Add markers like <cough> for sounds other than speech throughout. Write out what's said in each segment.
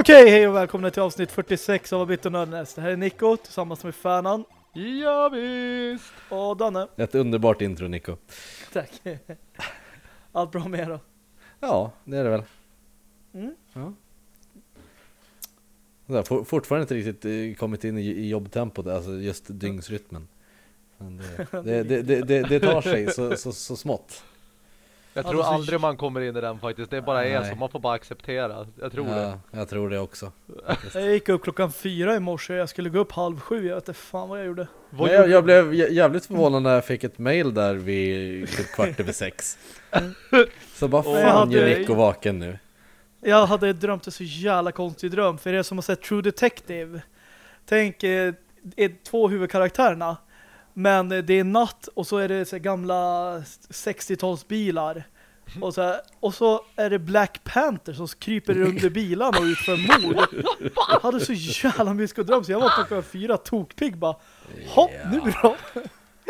Okej, hej och välkomna till avsnitt 46 av Abit och Nördnäs. Det här är Nico tillsammans med Färnan Ja, visst. och Danne. Ett underbart intro Nico. Tack. <laughs> Allt bra med er då? Ja, det är det väl. Mm. Ja. For, fortfarande inte riktigt eh, kommit in i, i jobbtempot, alltså just dygnsrytmen. Men det, <laughs> det, det, det, det, det tar sig så, så, så smått. Jag Ja, tror det är så- aldrig man kommer in i den faktiskt. Det bara är Nej. så. Man får bara acceptera. Jag tror det. Ja, jag tror det också. <laughs> Jag gick upp klockan fyra i morse. Jag skulle gå upp halv sju. Jag vet inte fan vad jag gjorde. Vad jag, gjorde- jag blev jä- jävligt förvånad när jag fick ett mail där vid typ kvart över sex. <laughs> Så bara Åh, fan jag hade- gör Nico vaken nu? Jag hade drömt en så jävla konstig dröm. För er som har sett True Detective. Tänk eh, är två huvudkaraktärerna. Men eh, det är natt och så är det så gamla 60-talsbilar. Och så, här, och så är det Black Panther som kryper under bilarna och utför mord. Jag hade så jävla mycket dröm så jag vaknade klockan fyra tokpigg bara. Hopp, nu då?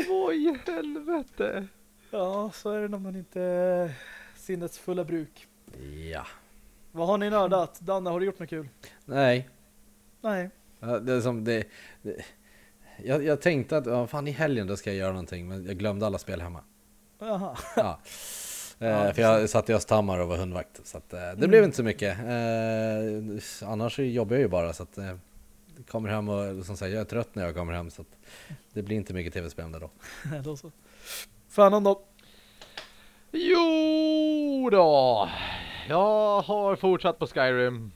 Vad i helvete? Ja, så är det när man inte är sinnets fulla bruk. Ja. Vad har ni nördat? Danne, har du gjort något kul? Nej, Nej. Det är som det, det jag, jag tänkte att ja, fan i helgen då ska jag göra någonting men jag glömde alla spel hemma. Jaha. Ja. <laughs> Ja, Eh, för jag satt i Östhammar och var hundvakt så att, eh, det blev inte så mycket. Eh, annars jobbar jag ju bara så att eh, kommer hem och som sagt jag är trött när jag kommer hem så att det blir inte mycket tv-spel då. <laughs> då så. Fan då. Jo då. Jag har fortsatt på Skyrim.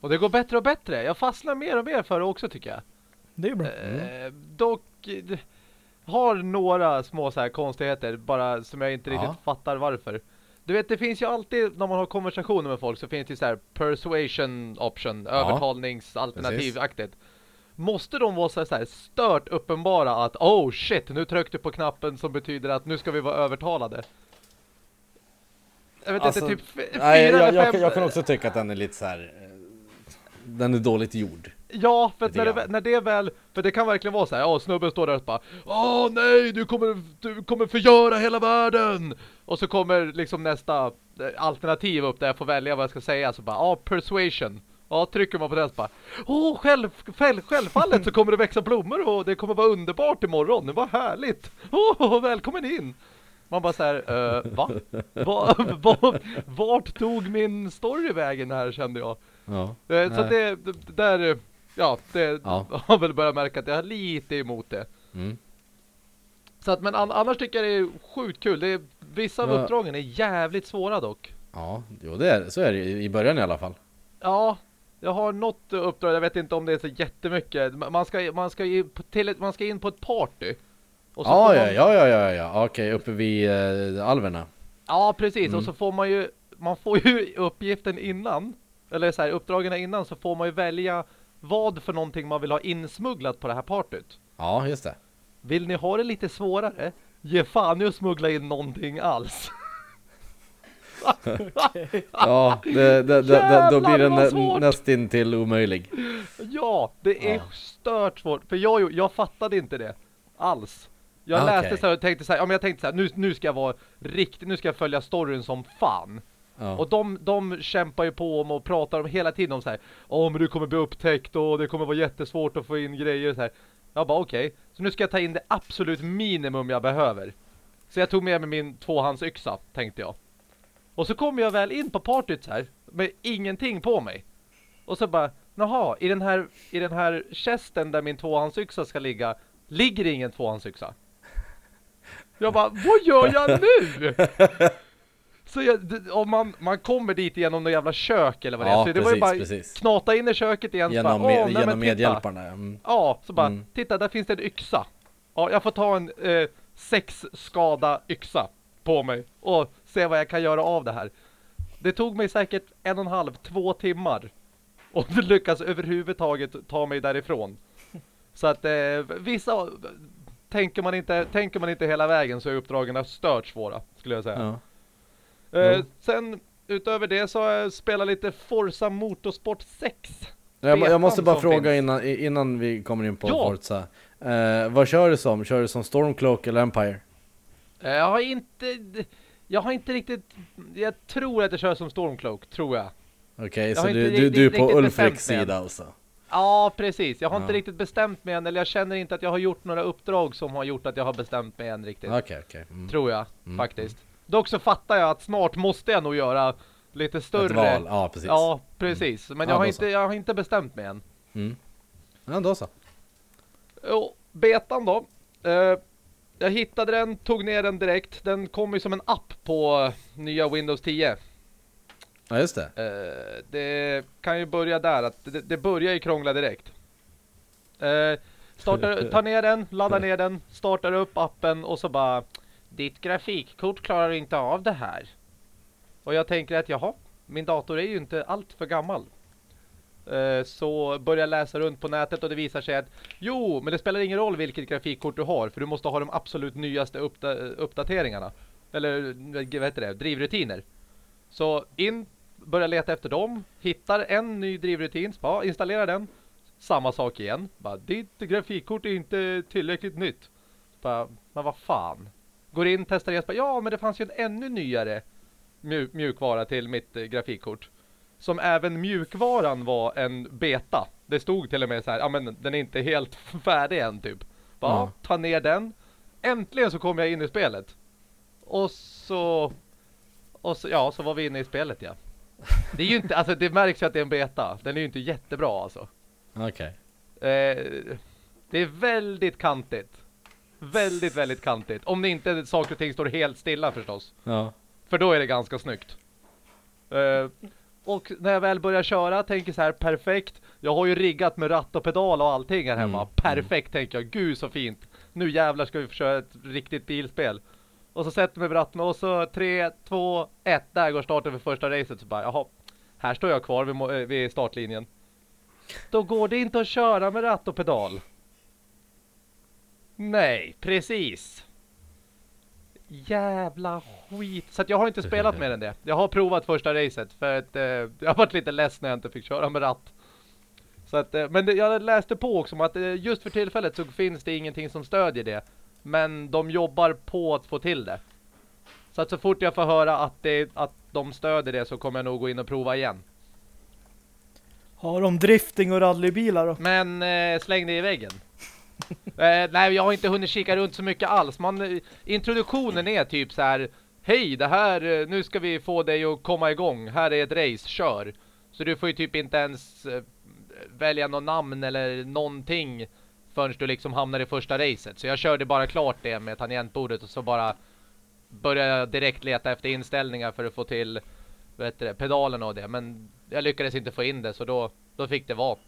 Och det går bättre och bättre. Jag fastnar mer och mer för det också tycker jag. Det är bra. Eh, dock eh, har några små så här konstigheter bara som jag inte Ja. riktigt fattar varför. Du vet, det finns ju alltid när man har konversationer med folk så finns det så här persuasion option, övertalningsalternativ-aktigt. Måste de vara så här stört uppenbara att oh shit, nu tryckte du på knappen som betyder att nu ska vi vara övertalade. Jag vet Alltså, inte, typ fyra Nej, jag, eller jag, fem... kan- jag kan också tycka att den är lite så här. eh, Den är dåligt gjord. Ja, för när det, när det väl, för det kan verkligen vara så här, ja snubben står där och bara Åh nej, du kommer, du kommer förgöra hela världen! Och så kommer liksom nästa eh, alternativ upp där jag får välja vad jag ska säga, så bara, ja persuasion Ja, trycker man på den så bara Åh, själv, själv, självfallet så kommer det växa blommor och det kommer vara underbart imorgon, det var härligt! Åh, välkommen in! Man bara så här, eh, va? va, <laughs> va? Vart tog min story vägen här kände jag? Ja. Eh, Så det, det där, ja, det Ja. har väl börjat märka att jag har lite emot det. Mm. Så att, men an, annars tycker jag det är sjukt kul. Det är, vissa av Ja. uppdragen är jävligt svåra dock. Ja, jo det är så är det i början i alla fall. Ja, jag har något uppdrag, jag vet inte om det är så jättemycket. Ma- Man ska, man ska, in, på, till, ett- man ska in på ett party. Och så Ja, man, ja, ja, ja, ja, okej, uppe vid eh, alverna. Ja, precis. Mm. Och så får man ju, man får ju <laughs> uppgiften innan, eller så här, uppdragen innan så får man ju välja vad för någonting man vill ha insmugglat på det här partyt. Ja, just det. Vill ni ha det lite svårare? Ge fan i att smuggla in någonting alls. <laughs> Ja, det, det, det, då blir den nästintill omöjlig. ja, det är Ja. stört svårt. För jag, jag fattade inte det alls. Jag Ah, läste okej. så här och tänkte så här, ja men jag tänkte så här, nu, nu ska jag vara riktigt, nu ska jag följa storyn som fan. Ja. Och de, de kämpar ju på om och pratar om hela tiden om så här, åh men du kommer bli upptäckt och det kommer vara jättesvårt att få in grejer så här. Jag bara okej, så nu ska jag ta in det absolut minimum jag behöver. Så jag tog med mig min tvåhandsyxa, tänkte jag. Och så kom jag väl in på partyt här, med ingenting på mig. Och så bara, jaha, i den här, i den här kästen där min tvåhandsyxa ska ligga, ligger ingen tvåhandsyxa. Jag bara, vad gör jag nu? <laughs> Så jag, om man, man kommer dit genom något jävla kök eller vad det är. Ja, Så det var ju bara precis. knata in i köket igen. Genom, bara, med, "Åh, nej, genom titta." medhjälparna. Mm. Ja, så bara, Mm. titta där finns det en yxa. Ja, jag får ta en eh, sex skada yxa på mig och se vad jag kan göra av det här. Det tog mig säkert en och en halv, två timmar. Och det <laughs> lyckas överhuvudtaget ta mig därifrån. Så att eh, vissa tänker man, inte, tänker man inte hela vägen så är uppdragen stört svåra, skulle jag säga. Ja. Eh, Jo. sen utöver det så har jag spelat lite Forza Motorsport 6. Jag, jag måste bara fråga finns. innan, innan vi kommer in på Ja. Forza. Eh, vad kör du som? Kör du som Stormcloak eller Empire? Eh, Jag har inte... Jag har inte riktigt... Jag tror att jag kör som Stormcloak, tror jag. Okej, Jag så du, inte du, du är riktigt på Ulfriks sida alltså? Ja, precis. Jag har inte Ja. riktigt bestämt mig än. Eller jag känner inte att jag har gjort några uppdrag som har gjort att jag har bestämt mig än riktigt. Okej, okej. Mm. Tror jag, Mm, faktiskt. Dock så fattar jag att snart måste jag nog göra lite större... Ett val, ja precis. Ja, precis. Men Ja, jag, har då inte, jag har inte bestämt mig än. Mm. Ja, då så. Jo, betan då. Eh, jag hittade den, tog ner den direkt. Den kom ju som en app på nya Windows 10. Ja, just det. Eh, det kan ju börja där, att det, det börjar ju krångla direkt. Eh, startar, <laughs> tar ner den, laddar ner den, startar upp appen och så bara ditt grafikkort klarar inte av det här. Och jag tänker att jaha, min dator är ju inte allt för gammal. Eh, så börjar jag läsa runt på nätet och det visar sig att jo, men det spelar ingen roll vilket grafikkort du har för du måste ha de absolut nyaste uppda uppdateringarna. Eller vad heter det, drivrutiner. Så in, börjar leta efter dem, hittar en ny drivrutin, bara installera den. Samma sak igen. Bara, ditt grafikkort är inte tillräckligt nytt. Bara, men vad fan. Går in, testar igen, ja men det fanns ju en ännu nyare mjuk mjukvara till mitt eh, grafikkort. Som även mjukvaran var en beta. Det stod till och med så här, ja men den är inte helt <laughs> färdig än typ. Bara, Ja. ta ner den. Äntligen så kom jag in i spelet. Och så och så, ja, så var vi inne i spelet, ja. Det är ju inte, alltså det märks ju att det är en beta. Den är ju inte jättebra alltså. Okej. Eh, det är väldigt kantigt. Väldigt, väldigt kantigt. Om det inte saker och ting står helt stilla förstås. Ja. För då är det ganska snyggt. Eh, och när jag väl börjar köra tänker så här, perfekt. Jag har ju riggat med ratt och pedal och allting här hemma. Mm, Perfekt tänker jag, gud så fint. Nu jävlar ska vi köra ett riktigt bilspel. Och så sätter mig vid ratten och så 3, 2, 1. Där går starten för första racet. Så bara, jaha, här står jag kvar vid, eh, vid startlinjen. Då går det inte att köra med ratt och pedal. Nej, precis. Jävla skit. Så att jag har inte spelat mer än det. Jag har provat första racet för att eh, jag har varit lite ledsen när jag inte fick köra med ratt. Så att, eh, men det, jag läste på också om att eh, just för tillfället så finns det ingenting som stödjer det. Men de jobbar på att få till det. Så att så fort jag får höra att, det, att de stöder det så kommer jag nog gå in och prova igen. Har de drifting och rallybilar då? Men eh, släng det i väggen. <laughs> eh, nej, jag har inte hunnit kika runt så mycket alls. Man, eh, introduktionen är typ så här. Hej, det här, eh, nu ska vi få dig att komma igång. Här är ett race, kör. Så du får ju typ inte ens eh, välja något namn eller någonting förrän du liksom hamnar i första racet. Så jag körde bara klart det med tangentbordet och så bara började jag direkt leta efter inställningar för att få till vet det, pedalen och det. Men jag lyckades inte få in det så då, då fick det vara.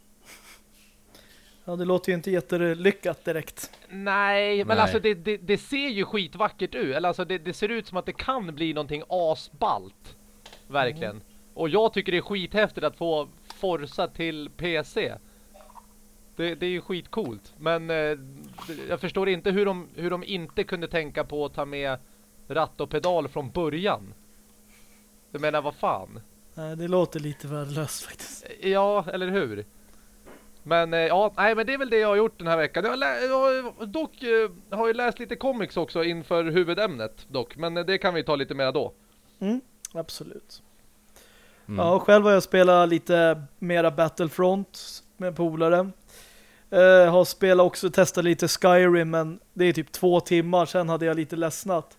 Ja, det låter ju inte jättelyckat direkt. Nej, men Nej. alltså det, det, det ser ju skitvackert ut. Eller alltså det, det ser ut som att det kan bli någonting asballt. Verkligen. Och jag tycker det är skithäftigt att få Forza till PC. Det, det är ju skitcoolt. Men eh, jag förstår inte hur de, hur de inte kunde tänka på att ta med ratt och pedal från början. Jag menar, vad fan? Nej, det låter lite värdelöst faktiskt. Ja, eller hur? Men eh, ja, nej men det är väl det jag har gjort den här veckan. Jag har, lä- jag har dock eh, har ju läst lite comics också inför huvudämnet dock. Men eh, det kan vi ta lite mer då. Mm, absolut. Mm. Ja, själv har jag spelat lite mera Battlefront med polare. Eh, har spelat också, testat lite Skyrim men det är typ två timmar, sen hade jag lite ledsnat.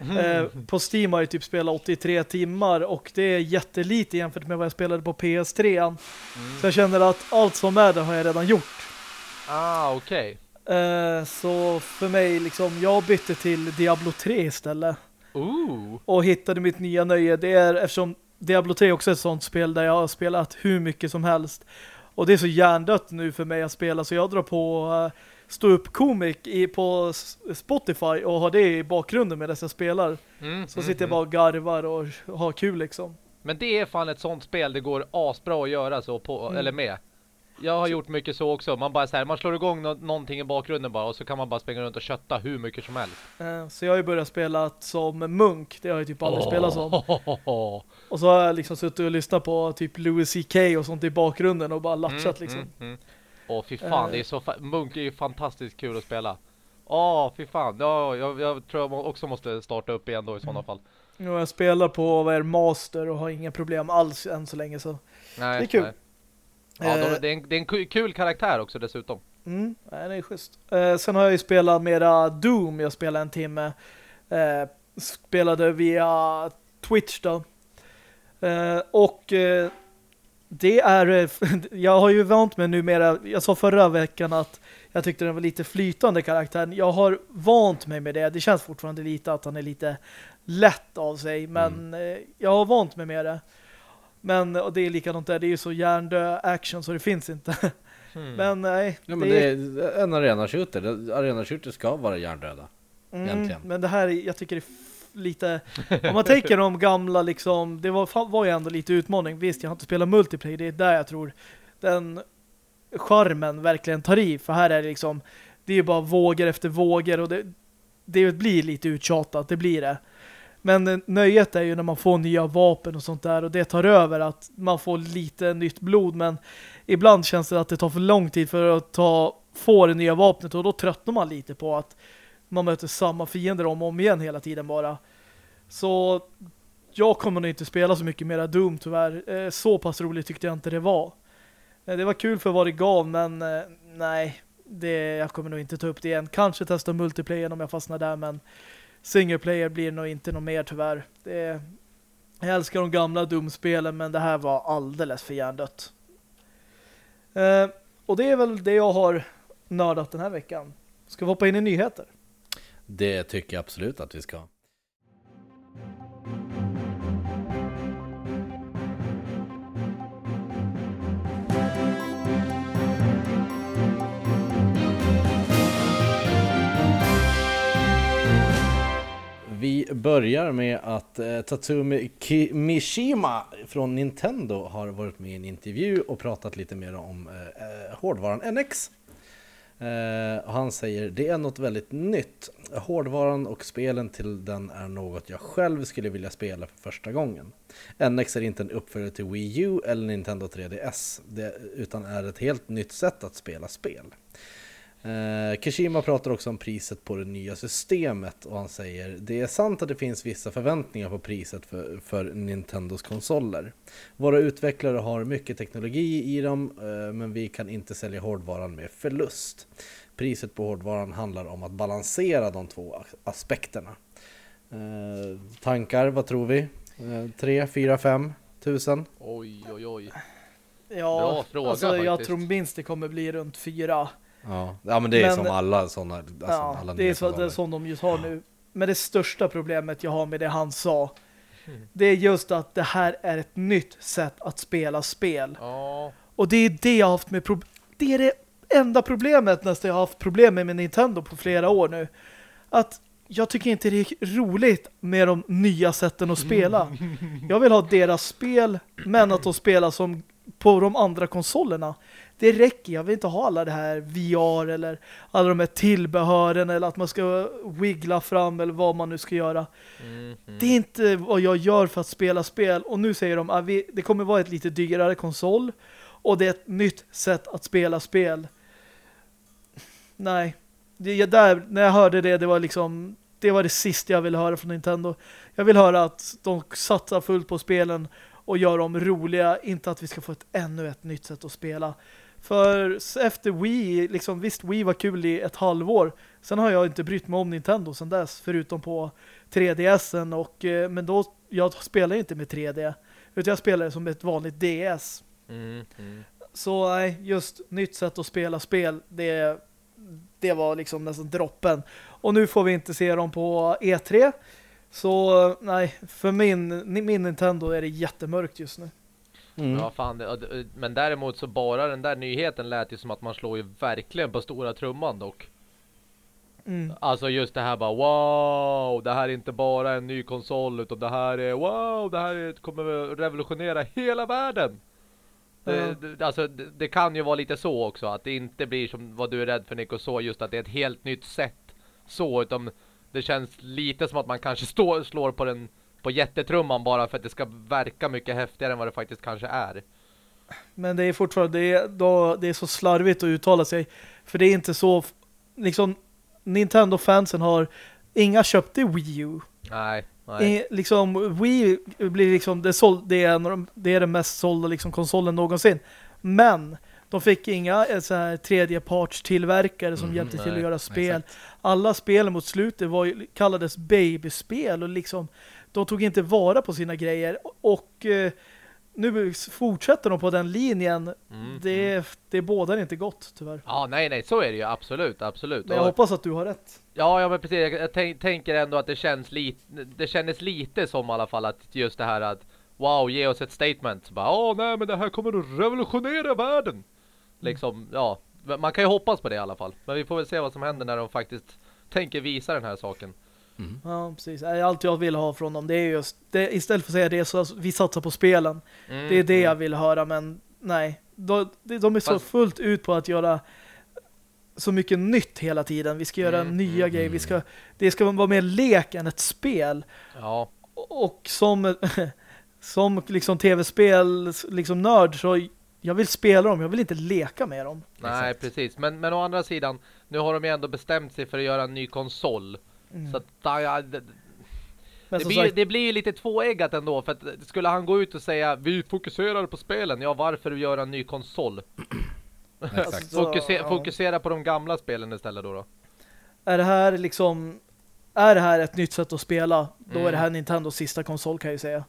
Eh, på Steam har jag typ spelat 83 timmar och det är jättelite jämfört med vad jag spelade på PS3. Så jag känner att allt som är där har jag redan gjort. Ah, okej. Eh, så för mig liksom, jag bytte till Diablo 3 istället. Ooh. och hittade mitt nya nöje. Det är eftersom Diablo 3 också är ett sånt spel där jag har spelat hur mycket som helst. Och det är så hjärndött nu för mig att spela så jag drar på uh, stå upp komik i, på Spotify och har det i bakgrunden medan jag spelar. Mm, Så mm, sitter jag mm. bara och garvar och har kul liksom. Men det är fan ett sånt spel det går asbra att göra så på, Mm. eller med. Jag har gjort mycket så också. Man bara så här, man slår igång nå någonting i bakgrunden bara och så kan man bara springa runt och kötta hur mycket som helst. Eh, så jag har ju börjat spela som munk. Det har jag typ aldrig spelat som. som. <laughs> Och så har jag liksom suttit och lyssnat på typ Louis CK och sånt i bakgrunden och bara latchat liksom. Mm, mm. Åh fy fan, Eh. det är så Munk är ju fantastiskt kul att spela. Åh, fy fan. Ja, jag, jag tror jag också måste starta upp igen då i sådana fall. Och jag spelar på vad är Master och har inga problem alls än så länge så. Nej, Det är kul. nej. Ja, Eh, de, det, är en, det är en ku- kul karaktär också dessutom. Mm, nej, det är schysst. Eh, sen har jag ju spelat mera Doom. Jag spelade en timme. Eh, spelade via Twitch då. Eh, och eh, det är... eh, <laughs> jag har ju vant mig numera... Jag sa förra veckan att jag tyckte den var lite flytande karaktären. Jag har vant mig med det. Det känns fortfarande lite att han är lite lätt av sig. Men eh, jag har vant mig med det. Men och det är likadant där. Det är ju så hjärndö action så det finns inte. <laughs> Hmm. Men nej. Ja, men det är en arena shooter. Arena shooter ska vara hjärndöda. Mm, men det här, jag tycker det är lite... Om man tänker de gamla liksom, det var, var ju ändå lite utmaning. Visst, jag har inte spelat multiplayer, det är där jag tror den charmen verkligen tar i. För här är det liksom, det är ju bara vågor efter vågor och det, det blir lite uttjatat, det blir det. Men nöjet är ju när man får nya vapen och sånt där och det tar över att man får lite nytt blod men ibland känns det att det tar för lång tid för att ta, få det nya vapnet och då tröttnar man lite på att man möter samma fiender om och om igen hela tiden bara. Så jag kommer nog inte spela så mycket mera Doom tyvärr. Eh, så pass roligt tyckte jag inte det var. Eh, det var kul för vad det gav men eh, nej, det, jag kommer nog inte ta upp det igen. Kanske testa multiplayer om jag fastnar där men singleplayer blir nog inte något mer tyvärr. Det, jag älskar de gamla Doom-spelen men det här var alldeles för hjärndött. Eh, och det är väl det jag har nördat den här veckan. Ska vi hoppa in i nyheter? Det tycker jag absolut att vi ska. Vi börjar med att eh, Tatsumi Ki- Mishima från Nintendo har varit med i en intervju och pratat lite mer om eh, eh hårdvaran NX. Eh, och han säger det är något väldigt nytt. Hårdvaran och spelen till den är något jag själv skulle vilja spela för första gången. NX är inte en uppföljare till Wii U eller Nintendo 3DS, det, utan är ett helt nytt sätt att spela spel. Eh, Kishima pratar också om priset på det nya systemet och han säger det är sant att det finns vissa förväntningar på priset för, för Nintendos konsoler. Våra utvecklare har mycket teknologi i dem eh, men vi kan inte sälja hårdvaran med förlust. Priset på hårdvaran handlar om att balansera de två as- aspekterna. Eh, tankar, vad tror vi? Eh, 3, 4, 5 tusen? Oj, oj, oj. Ja, Bra fråga alltså, jag faktiskt. tror minst det kommer bli runt fyra. Ja. ja men det är Men- som alla sådana. Alltså, ja, alla det är så, det är som de just har nu. Men det största problemet jag har med det han sa Mm. det är just att det här är ett nytt sätt att spela spel. Ja, Och det är det jag har haft med problem. Det är det enda problemet nästan jag har haft problem med med Nintendo på flera år nu. Att jag tycker inte det är roligt med de nya sätten att spela. <laughs> Jag vill ha deras spel, men att de spelar som på de andra konsolerna. Det räcker, jag vill inte ha alla det här VR eller alla de här tillbehören eller att man ska wiggla fram eller vad man nu ska göra. mm, mm. Det är inte vad jag gör för att spela spel. Och nu säger de att vi, det kommer vara ett lite dyrare konsol. Och det är ett nytt sätt att spela spel. Nej. Det, där, när jag hörde det, det var liksom det var det sista jag ville höra från Nintendo. Jag vill höra att de satsar fullt på spelen och gör dem roliga. Inte att vi ska få ett ännu ett nytt sätt att spela. För efter Wii, liksom visst Wii var kul i ett halvår. Sen har jag inte brytt mig om Nintendo sen dess, förutom på 3DSen och eh, men då jag spelar inte med 3D utan jag spelar som ett vanligt DS. Mm, mm. Så nej, just nytt sätt att spela spel det, det var liksom nästan droppen. Och nu får vi inte se dem på E3. Så nej, för min, min Nintendo är det jättemörkt just nu. Mm. Ja, fan. det- Men däremot så bara den där nyheten lät ju som att man slår ju verkligen på stora trumman dock. Mm. Alltså just det här bara wow, det här är inte bara en ny konsol utan det här är wow, det här är, kommer att revolutionera hela världen. Ja. Det, det, alltså det, det kan ju vara lite så också att det inte blir som vad du är rädd för Nico så just att det är ett helt nytt sätt så utan det känns lite som att man kanske står, slår på den på jättetrumman bara för att det ska verka mycket häftigare än vad det faktiskt kanske är. Men det är fortfarande det är, då, det är så slarvigt att uttala sig. För det är inte så liksom Nintendo-fansen har inga köpte Wii U. Nej, nej. Liksom, Wii blir liksom det, såld, det, är, en de- det är den mest sålda liksom, konsolen någonsin. Men de fick inga eh, så här, tredjepartstillverkare som Mhm, hjälpte till nej, att göra spel. exakt. Alla spel mot slutet var, ju- kallades babyspel och liksom de tog inte vara på sina grejer. Och eh, nu fortsätter de på den linjen. Mm, mm. Det, det bådar inte gott, tyvärr. Ja, nej, nej, så är det ju. Absolut, absolut. Men jag Och- hoppas att du har rätt. Ja, ja men precis. Jag, jag tänk, tänker ändå att det känns lite det kändes lite som i alla fall att just det här att wow, ge oss ett statement. Så bara, åh nej, men det här kommer att revolutionera världen. Liksom, ja. Man kan ju hoppas på det i alla fall. Men vi får väl se vad som händer när de faktiskt tänker visa den här saken. Ja, precis. Allt jag vill ha från dem, det är just det, istället för att säga det så vi satsar på spelen. Mm, Det är det mm. jag vill höra, men nej. De, de är så Fast- fullt ut på att göra så mycket nytt hela tiden. Vi ska göra Mm, nya mm, grejer. Vi ska, det ska vara mer lek än ett spel. Ja, Och som, <laughs> som liksom tv-spel liksom nörd så jag vill spela dem, jag vill inte leka med dem. nej Exakt. precis. Men, men å andra sidan, nu har de ju ändå bestämt sig för att göra en ny konsol. Mm. Så att, ja, det, Men det, blir, sagt, det blir ju lite tvåeggat ändå för att skulle han gå ut och säga vi fokuserar på spelen, ja varför göra en ny konsol? <clears throat> Exakt. Så, <laughs> Fokuser, ja. Fokusera på de gamla spelen istället då då. är det här liksom är det här ett nytt sätt att spela, då är Mm. det här Nintendos sista konsol kan jag ju säga.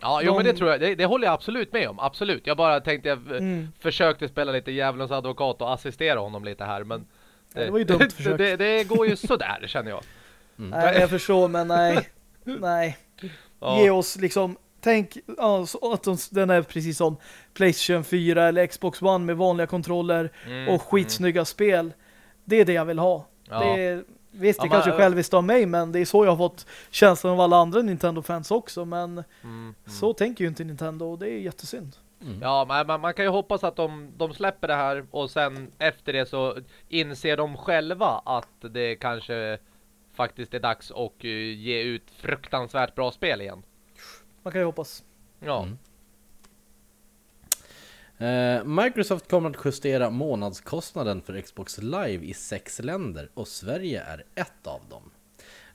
Ja, jo De- men det tror jag, det, det håller jag absolut med om, absolut. Jag bara tänkte, jag Mm. försökte spela lite djävulens advokat och assistera honom lite här, men Ja, det var ju dumt <laughs> försök. det, det går ju sådär känner jag. Nej, jag förstår, men nej. nej. Ja. Ge oss liksom tänk ja, så att de, den är precis som Playstation 4 eller Xbox One med vanliga kontroller Mm, och skitsnygga spel. Det är det jag vill ha. Ja. Det är, visst, det Ja, kanske men- själviskt av mig, men det är så jag har fått känslan av alla andra Nintendo-fans också. Men Mm, mm. så tänker ju inte Nintendo och det är jättesynd. Ja, men man, man kan ju hoppas att de, de släpper det här och sen efter det så inser de själva att det kanske faktiskt är dags att eh, ge ut fruktansvärt bra spel igen. Man kan ju hoppas. Ja, Mm. Eh, Microsoft kommer att justera månadskostnaden för Xbox Live i sex länder och Sverige är ett av dem.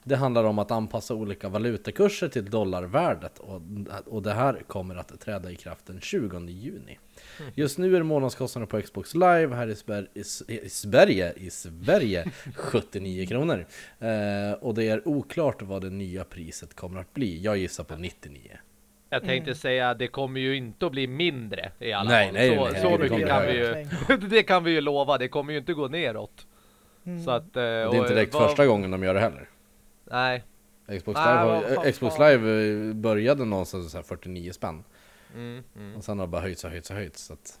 Det handlar om att anpassa olika valutakurser till dollarvärdet och, och det här kommer att träda i kraft den 20 juni. Just nu är månadskostnaden på Xbox Live här i, Sver i, S- i Sverige, i Sverige <laughs> 79 kronor. Eh, och det är oklart vad det nya priset kommer att bli. Jag gissar på 99. Jag tänkte säga det kommer ju inte att bli mindre i alla Nej, fall. nej, så nej, så det mycket kan vi ju <laughs> det kan vi ju lova. Det kommer ju inte gå neråt. Mm. Så att, eh, Det är och, inte direkt vad- första gången de gör det heller. Nej. Xbox Nej, Live, vad har, fan- Xbox fan. Live eh, började någonstans så här 49 spänn. Mm, mm. Och sen har det bara höjts och höjts och höjts. Så att,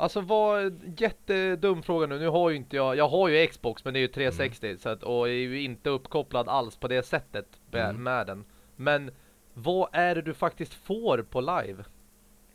Alltså vad jättedum fråga nu. Nu har ju inte jag, jag har ju Xbox men det är ju 360 Mm. så att, och är ju inte uppkopplad alls på det sättet med, Mm. med den. Men vad är det du faktiskt får på live?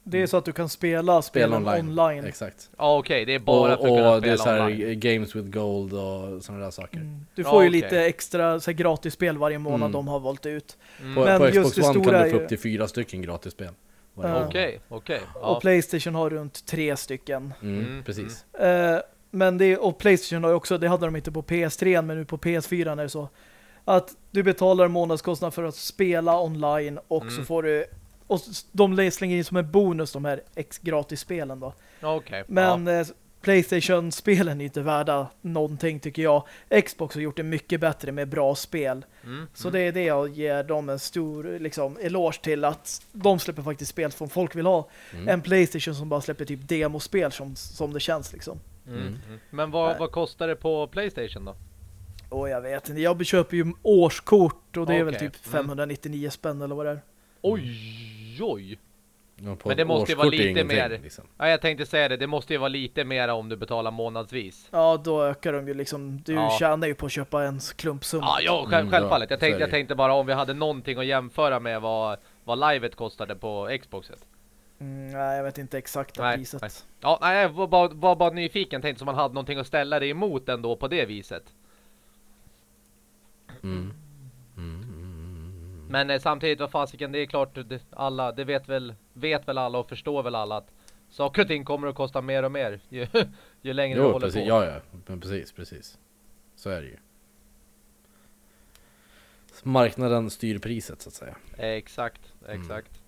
Det är så att du kan spela spel spelen online. online. Exakt. Ja okej, det är bara och för att kunna och det är spela så här online. games with gold och sådana där saker. Mm. Du får ju okej. lite extra så här, gratis spel varje månad Mm. de har valt ut. Mm. På, Men på just Xbox det One stora kan du få upp till fyra stycken gratis spel. varje Ja. månad. Okej, okej. Och Ja. Playstation har runt tre stycken. Mm, Mm, precis. Eh, men det, och Playstation har ju också, det hade de inte på PS3 men nu på PS4 är det så att du betalar en månadskostnad för att spela online och så Mm. får du och de slänger in som en bonus de här gratisspelen då. Okej. Men eh, Playstation-spelen är inte värda någonting tycker jag. Xbox har gjort det mycket bättre med bra spel. ja. mm, Så mm. det är det jag ger dem en stor liksom, eloge till att de släpper faktiskt spel som folk vill ha. Mm. En Playstation som bara släpper typ demospel som, som det känns liksom. Mm, Mm. mm. Men vad, vad kostar det på Playstation då? Och jag vet inte, jag köper ju årskort och det är väl typ Mm. 599 spänn eller vad det är. Oj, oj. Ja, Men det måste ju vara lite mer. Liksom. Ja, jag tänkte säga det, det måste ju vara lite mer om du betalar månadsvis. Ja, då ökar de ju liksom, du Ja. tjänar ju på att köpa en klumpsumma. Ja, ja själv, Mm, självfallet. ja, Jag tänkte, jag tänkte bara om vi hade någonting att jämföra med vad, vad livet kostade på Xboxet. Mm, nej, jag vet inte exakta Nej, priset. nej. Ja, nej, jag var bara, var bara nyfiken. Tänkte som man hade någonting att ställa det emot ändå på det viset. Mm. Mm, mm, mm. Men eh, samtidigt, vad fasiken, det är klart, det, alla, det vet väl, vet väl alla och förstår väl alla att saker och ting kommer att kosta mer och mer ju, <laughs> ju längre Jo, håller precis. på. Ja, ja. Men precis, precis. Så är det ju. Marknaden styr priset så att säga. Exakt, exakt.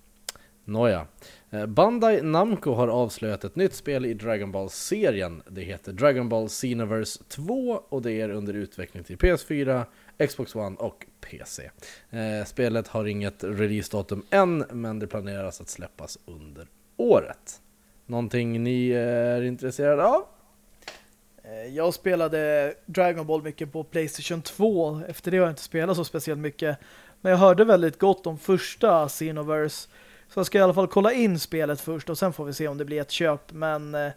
Nåja. Eh, Bandai Namco har avslöjat ett nytt spel i Dragon Ball-serien. Det heter Dragon Ball Xenoverse 2 och det är under utveckling till PS4, Xbox One och PC. Eh, spelet har inget releasedatum än, men det planeras att släppas under året. Någonting ni är intresserade av? Eh, Jag spelade Dragon Ball mycket på Playstation 2. Efter det har jag inte spelat så speciellt mycket. Men jag hörde väldigt gott om första Xenoverse. Så jag ska i alla fall kolla in spelet först och sen får vi se om det blir ett köp. Men eh,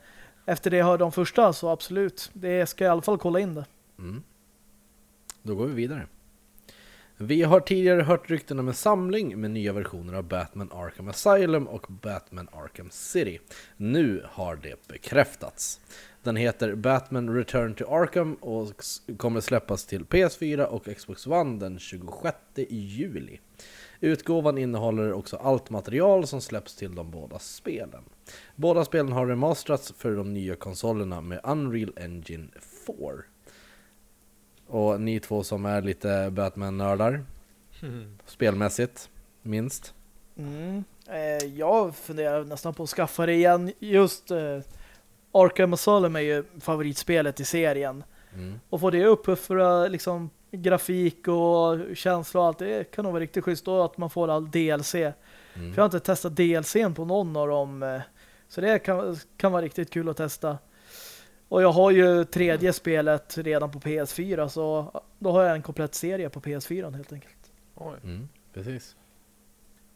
efter det jag hörde om första så absolut. Det ska jag i alla fall kolla in det. Mm. Då går vi vidare. Vi har tidigare hört rykten om en samling med nya versioner av Batman Arkham Asylum och Batman Arkham City. Nu har det bekräftats. Den heter Batman Return to Arkham och kommer släppas till PS4 och Xbox One den 26 juli. Utgåvan innehåller också allt material som släpps till de båda spelen. Båda spelen har remasterats för de nya konsolerna med Unreal Engine 4. Och ni två som är lite Batman-nördar, <laughs> spelmässigt, minst. Mm. Eh, jag funderar nästan på att skaffa det igen. Just eh, Arkham Asylum är ju favoritspelet i serien. Mm. Och få det upppuffra liksom grafik och känsla och allt, det kan nog vara riktigt schysst då att man får all DLC. Mm. För jag har inte testat DLCn på någon av dem. eh, Så det kan, kan vara riktigt kul att testa. Och jag har ju tredje spelet redan på PS4 så då har jag en komplett serie på PS4 helt enkelt. Oj. Mm, precis.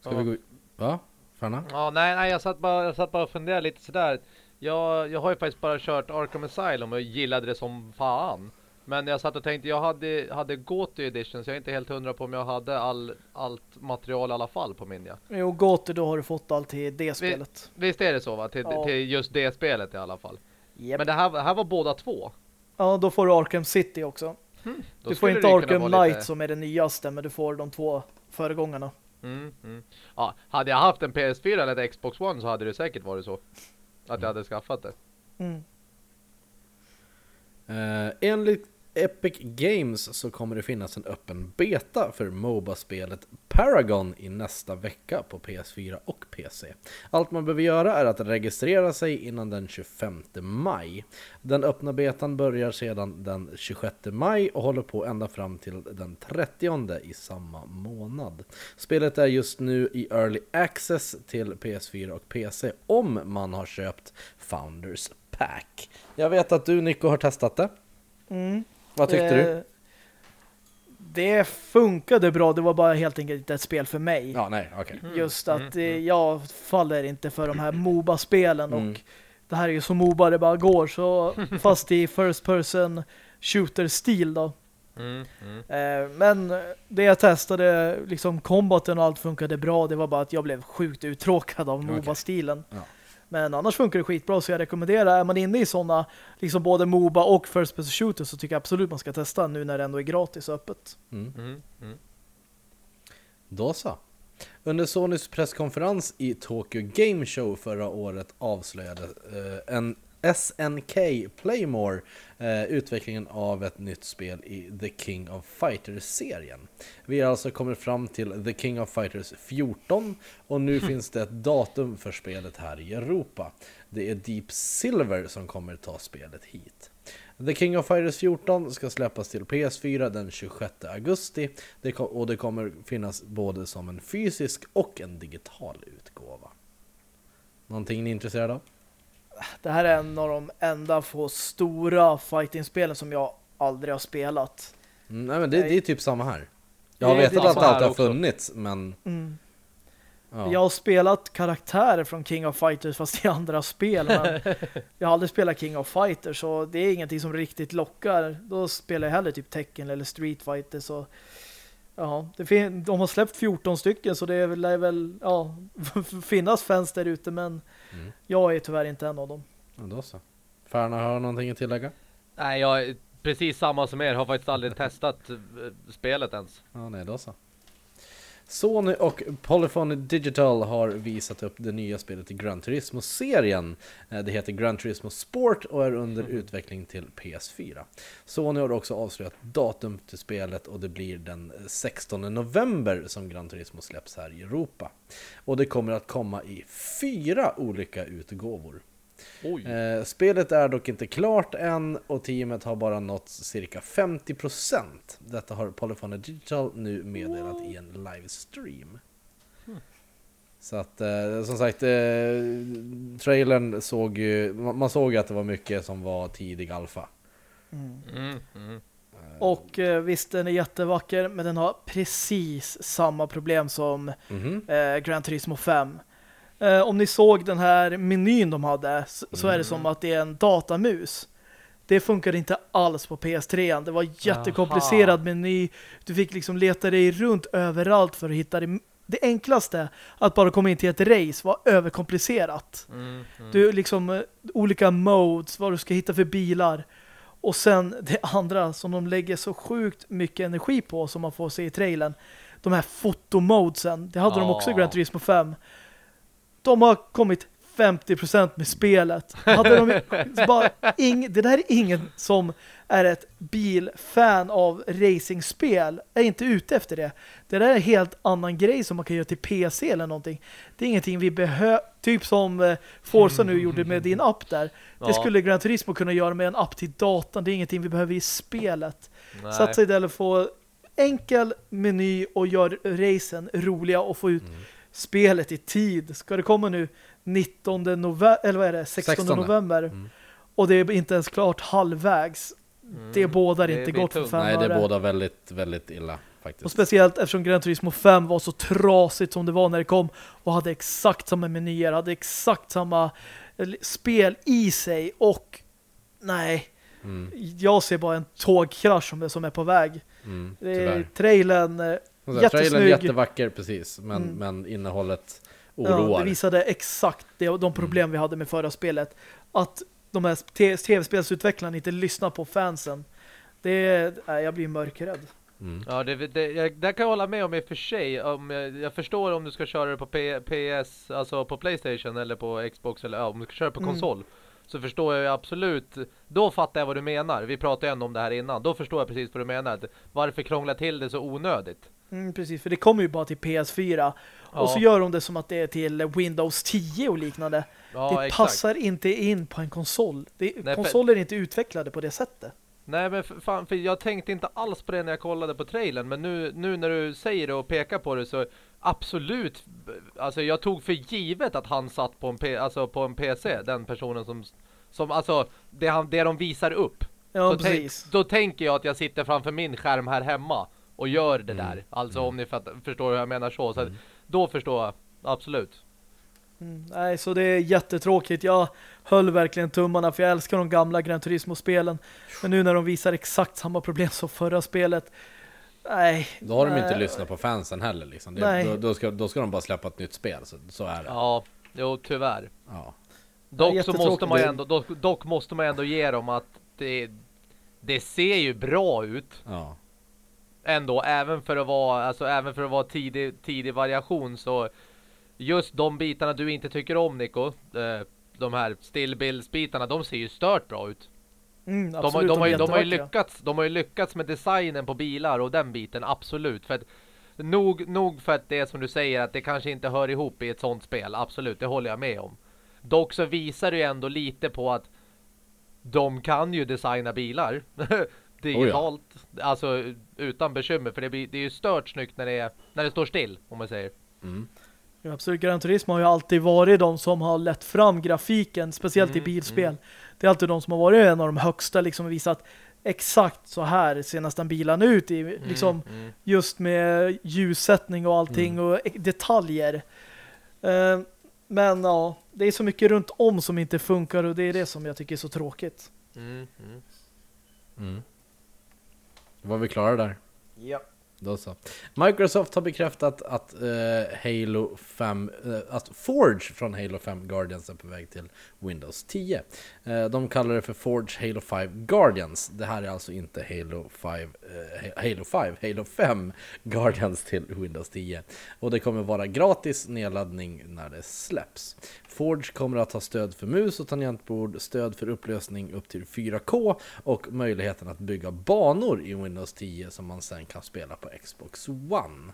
Ska Ja. vi gå... Va? Fanna? Ja, nej, nej jag, satt bara, jag satt bara och funderade lite sådär. Jag, jag har ju faktiskt bara kört Arkham Asylum och gillade det som fan. Men jag satt och tänkte, jag hade, hade Goty Edition så jag är inte helt hundra på om jag hade all, allt material i alla fall på min ja. Jo, Gotti, då har du fått allt till det spelet. Visst är det så va? Till, Ja. till just det spelet i alla fall. Japp. Men det här, det här var båda två. Ja, då får du Arkham City också. Då du får inte Arkham Knight lite- som är det nyaste, men du får de två föregångarna. Mm, mm. Ja, hade jag haft en PS4 eller ett Xbox One så hade det säkert varit så. Att jag hade skaffat det. Mm. Eh, enligt Epic Games så kommer det finnas en öppen beta för Moba-spelet Paragon i nästa vecka på PS4 och PC. Allt man behöver göra är att registrera sig innan den 25 maj. Den öppna betan börjar sedan den 26 maj och håller på ända fram till den 30 i samma månad. Spelet är just nu i Early Access till PS4 och PC om man har köpt Founders Pack. Jag vet att du Nico har testat det. Mm. Vad tyckte du? Eh, Det funkade bra, det var bara helt enkelt inte ett spel för mig. Ja, nej, okej. Just att mm, eh, jag faller inte för de här MOBA-spelen Mm. och det här är ju så MOBA det bara går, så <laughs> fast i first person shooter-stil då. Mm, mm. Eh, Men det jag testade, liksom kombaten och allt funkade bra. Det var bara att jag blev sjukt uttråkad av. MOBA-stilen. Ja. Men annars funkar det skitbra så jag rekommenderar, är man inne i sådana liksom både MOBA och First Person Shooter så tycker jag absolut man ska testa nu när det ändå är gratis och öppet. Mm. Mm, mm. Då så. Under Sonys presskonferens i Tokyo Game Show förra året avslöjade eh, en SNK Playmore eh, utvecklingen av ett nytt spel i The King of Fighters-serien. Vi har alltså kommit fram till The King of Fighters 14 och nu <laughs> finns det ett datum för spelet här i Europa. Det är Deep Silver som kommer ta spelet hit. The King of Fighters 14 ska släppas till PS4 den 26 augusti och det kommer finnas både som en fysisk och en digital utgåva. Någonting ni är intresserade av? Det här är en av de enda få stora fighting-spelen som jag aldrig har spelat. Mm, nej men det, det är typ samma här. Jag har vetat typ att här har funnits men... Mm. Ja. Jag har spelat karaktärer från King of Fighters fast i andra spel men <laughs> jag har aldrig spelat King of Fighters så det är ingenting som riktigt lockar. Då spelar jag hellre typ Tekken eller Street Fighter så ja, det de har släppt 14 stycken så det är väl, lär väl ja, <laughs> finnas fans där ute men Mm. jag är tyvärr inte en av dem. Ja, då så. Färna har någonting att tillägga? Nej, jag är precis samma som er. Har faktiskt aldrig testat eh, spelet ens. Ja, nej då så. Sony och Polyphony Digital har visat upp det nya spelet i Gran Turismo-serien. Eh, Det heter Gran Turismo Sport och är under utveckling till PS4. Sony har också avslöjat datum till spelet och det blir den 16 november som Gran Turismo släpps här i Europa. Och det kommer att komma i fyra olika utgåvor. Oj. Eh, spelet är dock inte klart än och teamet har bara nått cirka 50%. Detta har Polyphony Digital nu meddelat i en livestream. Så att eh, som sagt, eh, trailern såg ju, man såg ju att det var mycket som var tidig alfa. Mm, mm. Och eh, visst, den är jättevacker, men den har precis samma problem som Mhm. eh, Gran Turismo 5. Eh, om ni såg den här menyn de hade så, så är det som att det är en datamus. Det funkar inte alls på PS3. Det var jättekomplicerad Aha. meny. Du fick liksom leta dig runt överallt för att hitta det. Det enklaste att bara komma in till ett race var överkomplicerat. Mm, mm. Du liksom eh, olika modes, vad du ska hitta för bilar. Och sen <laughs> det andra som de lägger så sjukt mycket energi på som man får se i trailern. De här fotomodesen. Det hade de också i. Gran Turismo 5. De har kommit 50% med spelet. Hade de bara ing, det där är ingen som är ett bilfan av racingspel är inte ute efter det. Det där är en helt annan grej som man kan göra till PC eller någonting. Det är ingenting vi behöver, typ som eh, Forza nu gjorde med din app där. Det skulle Gran Turismo kunna göra med en app till datorn. Det är ingenting vi behöver i spelet. Nej. Satsa istället på enkel meny och gör racen roliga och få ut spelet i tid. Ska det komma nu 19 november, eller vad är det? 16, 16. november. Mm. Och det är inte ens klart halvvägs. Det bådar Det inte gott för fem Nej, det öre. är båda väldigt, väldigt illa faktiskt. Och speciellt eftersom Gran Turismo 5 var så trasigt som det var när det kom och hade exakt samma menyer, hade exakt samma eh, spel i sig och nej, Mm, jag ser bara en tågkrasch som är, som är på väg. mm, trailern sagt, Trailern är jättesnygg. jättevacker precis, men, Mm. men innehållet Ja, oroar. det visade exakt det, de problem vi hade med förra spelet. Att de här tv-spelsutvecklarna inte lyssnar på fansen. Det är, nej, jag blir mörkrädd. Mm. Ja, det, det, jag, där kan jag hålla med om i och för sig. Om, jag, jag förstår om du ska köra det på P, PS, alltså på Playstation eller på Xbox eller ja, om du ska köra på Mm. konsol. Så förstår jag absolut, då fattar jag vad du menar. Vi pratade ju ändå om det här innan. Då förstår jag precis vad du menar. Varför krångla till det så onödigt? Mm, precis, för det kommer ju bara till PS4. Ja. Och så gör de det som att det är till Windows 10 och liknande. Ja, det exakt. passar inte in på en konsol. Det, för- konsoler är inte utvecklade på det sättet. Nej men för, fan, för jag tänkte inte alls på det när jag kollade på trailern Men nu, nu när du säger det och pekar på det så Absolut Alltså jag tog för givet att han satt på en, P, alltså på en PC Den personen som, som alltså det, han, det de visar upp Ja, så tänk, precis. Då tänker jag att jag sitter framför min skärm här hemma Och gör det Mm. där Alltså om ni fatt, förstår hur jag menar så, så att, Då förstår jag, absolut Mm, nej, så det är jättetråkigt. Jag höll verkligen tummarna för jag älskar de gamla Gran Turismo-spelen. Men nu när de visar exakt samma problem som förra spelet. Nej. Då har de inte nej. lyssnat på fansen heller liksom. Det, Nej. då, då, ska, då ska de bara släppa ett nytt spel, så, så är det. Ja, jo tyvärr Ja. Dock så måste man ändå, dock, dock måste man ändå ge dem att det, det ser ju bra ut ja. Ändå, även för att vara, alltså även för att vara tidig, tidig variation så just de bitarna du inte tycker om Nico, eh, de här stillbildsbitarna, de ser ju stört bra ut. Mm, De har, absolut, de, har, ju- är de, har ju lyckats, de har ju lyckats med designen på bilar och den biten, absolut. För att, nog, nog för att det är som du säger att det kanske inte hör ihop i ett sånt spel, absolut, det håller jag med om. Dock så visar det ju ändå lite på att de kan ju designa bilar <laughs> digitalt, alltså utan bekymmer, för det, blir, det är ju stört snyggt när det, är, när det står still, om man säger. Mm. Ja, absolut. Gran Turismo har ju alltid varit de som har lett fram grafiken, speciellt i Mm, bilspel. mm. Det är alltid de som har varit en av de högsta liksom och visat exakt så här ser nästan bilen ut i liksom mm. just med ljussättning och allting Mm. och e- detaljer. Eh, men ja, det är så mycket runt om som inte funkar och det är det som jag tycker är så tråkigt. Var vi klara där? Ja. Då så. Microsoft har bekräftat att eh, Halo 5, eh, att Forge från Halo 5 Guardians är på väg till Windows 10. Eh, de kallar det för Forge Halo 5 Guardians. Det här är alltså inte Halo 5, eh, Halo 5, Halo 5 Guardians till Windows 10. Och det kommer vara gratis nedladdning när det släpps. Forge kommer att ha stöd för mus och tangentbord, stöd för upplösning upp till 4K och möjligheten att bygga banor i Windows 10 som man sen kan spela på Xbox One.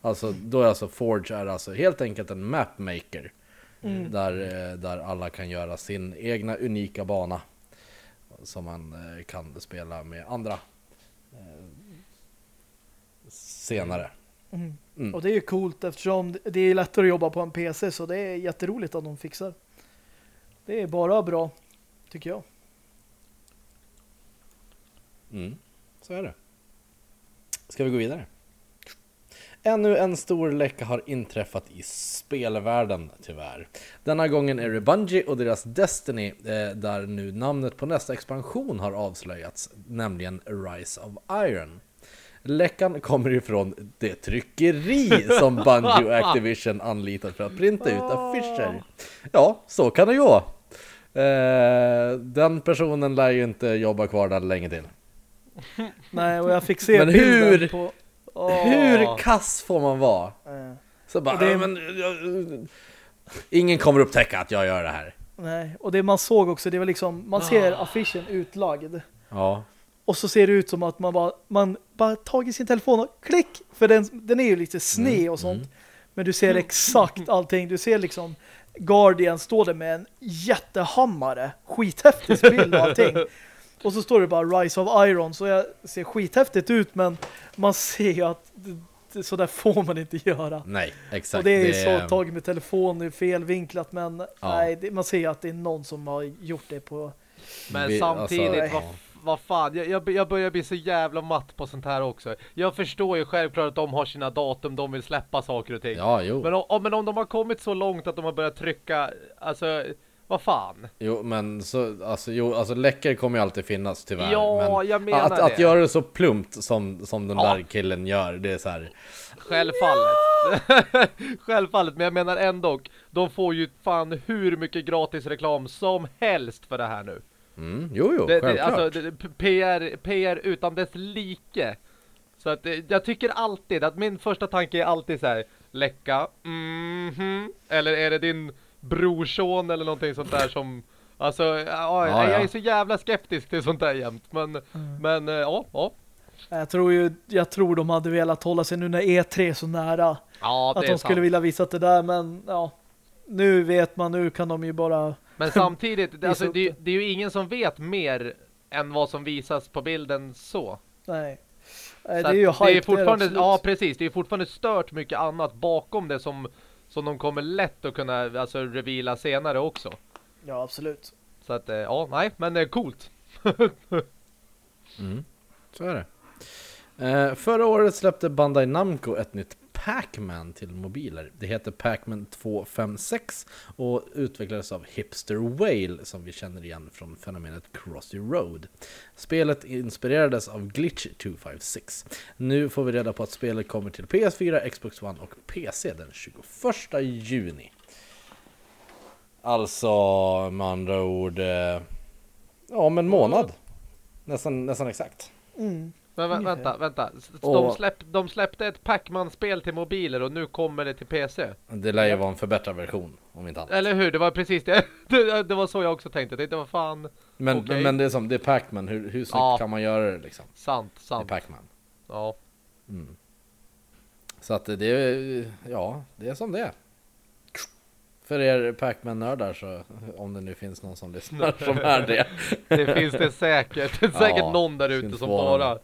Alltså, då är alltså Forge är alltså helt enkelt en mapmaker. Mm. Där, eh, där alla kan göra sin egna unika bana. Som man eh, kan spela med andra. eh, Senare. Mm. Mm. Och det är ju coolt eftersom det är lättare att jobba på en PC så det är jätteroligt att de fixar. Det är bara bra, tycker jag. Mm, så är det. Ska vi gå vidare? Ännu en stor läcka har inträffat i spelvärlden, tyvärr. Denna gången är det Bungie och deras Destiny, eh, där nu namnet på nästa expansion har avslöjats, nämligen Rise of Iron. Läckan kommer ifrån det tryckeri som Bungie <laughs> och Activision anlitat för att printa ut affischer. Ja, så kan det gå. Eh, den personen lär ju inte jobba kvar där länge till. <laughs> Nej, och jag fick se Men hur- på... Åh. Hur kass får man vara? Eh, Så bara, det- "Ja, men, jag- ingen kommer upptäcka att jag gör det här. Nej, och det man såg också, det var liksom, man ser affischen utlagd. Ja, Och så ser det ut som att man bara, man bara tagit sin telefon och klick! För den, den är ju lite sned Mm, och sånt. Men du ser exakt allting. Du ser liksom Guardian står där med en jättehammare. Skithäftig bild och allting. Och så står det bara Rise of Iron. Så jag ser skithäftigt ut men man ser ju att så där får man inte göra. nej, exakt. och det är så taget med telefon, är felvinklat men Ja. nej, man ser ju att det är någon som har gjort det på... Men Vi- samtidigt, alltså, vad, vad fan, jag, jag, jag börjar bli så jävla matt på sånt här också. Jag förstår ju självklart att de har sina datum, de vill släppa saker och ting. Ja, jo. Men, om, men om de har kommit så långt att de har börjat trycka, alltså, vad fan? Jo, men så, alltså, jo, alltså läckor kommer ju alltid finnas tyvärr. Ja, men jag menar att, att det. göra det så plumpt som, som den Ja. där killen gör, det är så här. Självfallet. <laughs> Självfallet, men jag menar ändå, de får ju fan hur mycket gratis reklam som helst för det här nu. Mm, jo, jo, Det, det, självklart. alltså, det, det- PR, PR utan dess like. Så att eh, jag tycker alltid att min första tanke är alltid så här läcka, mhm, eller är det din brorson eller någonting sånt där som Alltså, ja, Ja, jag ja. är så jävla skeptisk till sånt där jämt Men, men eh, ja, ja Jag tror ju, jag tror de hade velat hålla sig nu när E3 är så nära. Ja, det att de skulle sant. vilja visa det där, men ja. Nu vet man, nu kan de ju bara... Men <laughs> samtidigt, Visa alltså, det, det. det är ju ingen som vet mer än vad som visas på bilden så. Nej. Nej Så det är ju det är det fortfarande, absolut. ja precis, det är fortfarande stört mycket annat bakom det som, som de kommer lätt att kunna alltså, reveala senare också. Ja, absolut. Så att, eh, ja, nej, men eh, coolt. <laughs> Mm, så är det. Eh, förra året släppte Bandai Namco ett nytt Pac-Man till mobiler. Det heter Pac-Man 256 och utvecklades av Hipster Whale som vi känner igen från fenomenet Crossy Road. Spelet inspirerades av Glitch 256. Nu får vi reda på att spelet kommer till PS4, Xbox One och PC den 21 juni. Alltså med andra ord, eh, ja om en månad. Nästan, nästan exakt. Mm. Men vä- vänta, vänta. De, släpp, de släppte ett Pac-Man-spel till mobiler och nu kommer det till PC. Det lär ju vara en förbättrad version om inte annat. Eller hur? Det var precis det. <laughs> Det, det var så jag också tänkte. Jag tänkte, vad fan. Men, okej. men det är som, det är Pac-Man, hur, hur snyggt Ja. kan man göra det liksom? Sant, Det är sant. Pac-Man. Ja. Mm. Så att det är, ja, det är som det är. För er Pac-Man-nördar så, om det nu finns någon som lyssnar <laughs> som är det. Det finns det säkert. Det är säkert Ja, någon där ute som bara...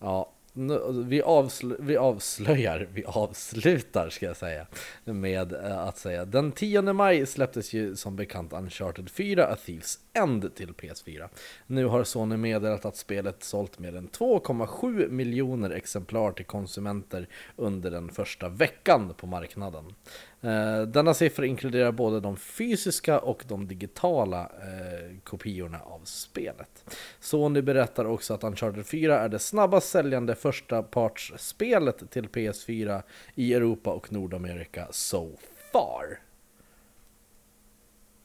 Ja, nu- vi, avslö, vi avslöjar, vi avslutar ska jag säga, med eh, att säga. Den 10 maj släpptes ju som bekant Uncharted 4 A Thieves End till PS4. Nu har Sony meddelat att spelet sålt mer än 2,7 miljoner exemplar till konsumenter under den första veckan på marknaden. Eh, denna siffra inkluderar både de fysiska och de digitala eh, kopiorna av spelet. Sony berättar också att Uncharted 4 är det snabbast säljande första partsspelet till PS4 i Europa och Nordamerika so far.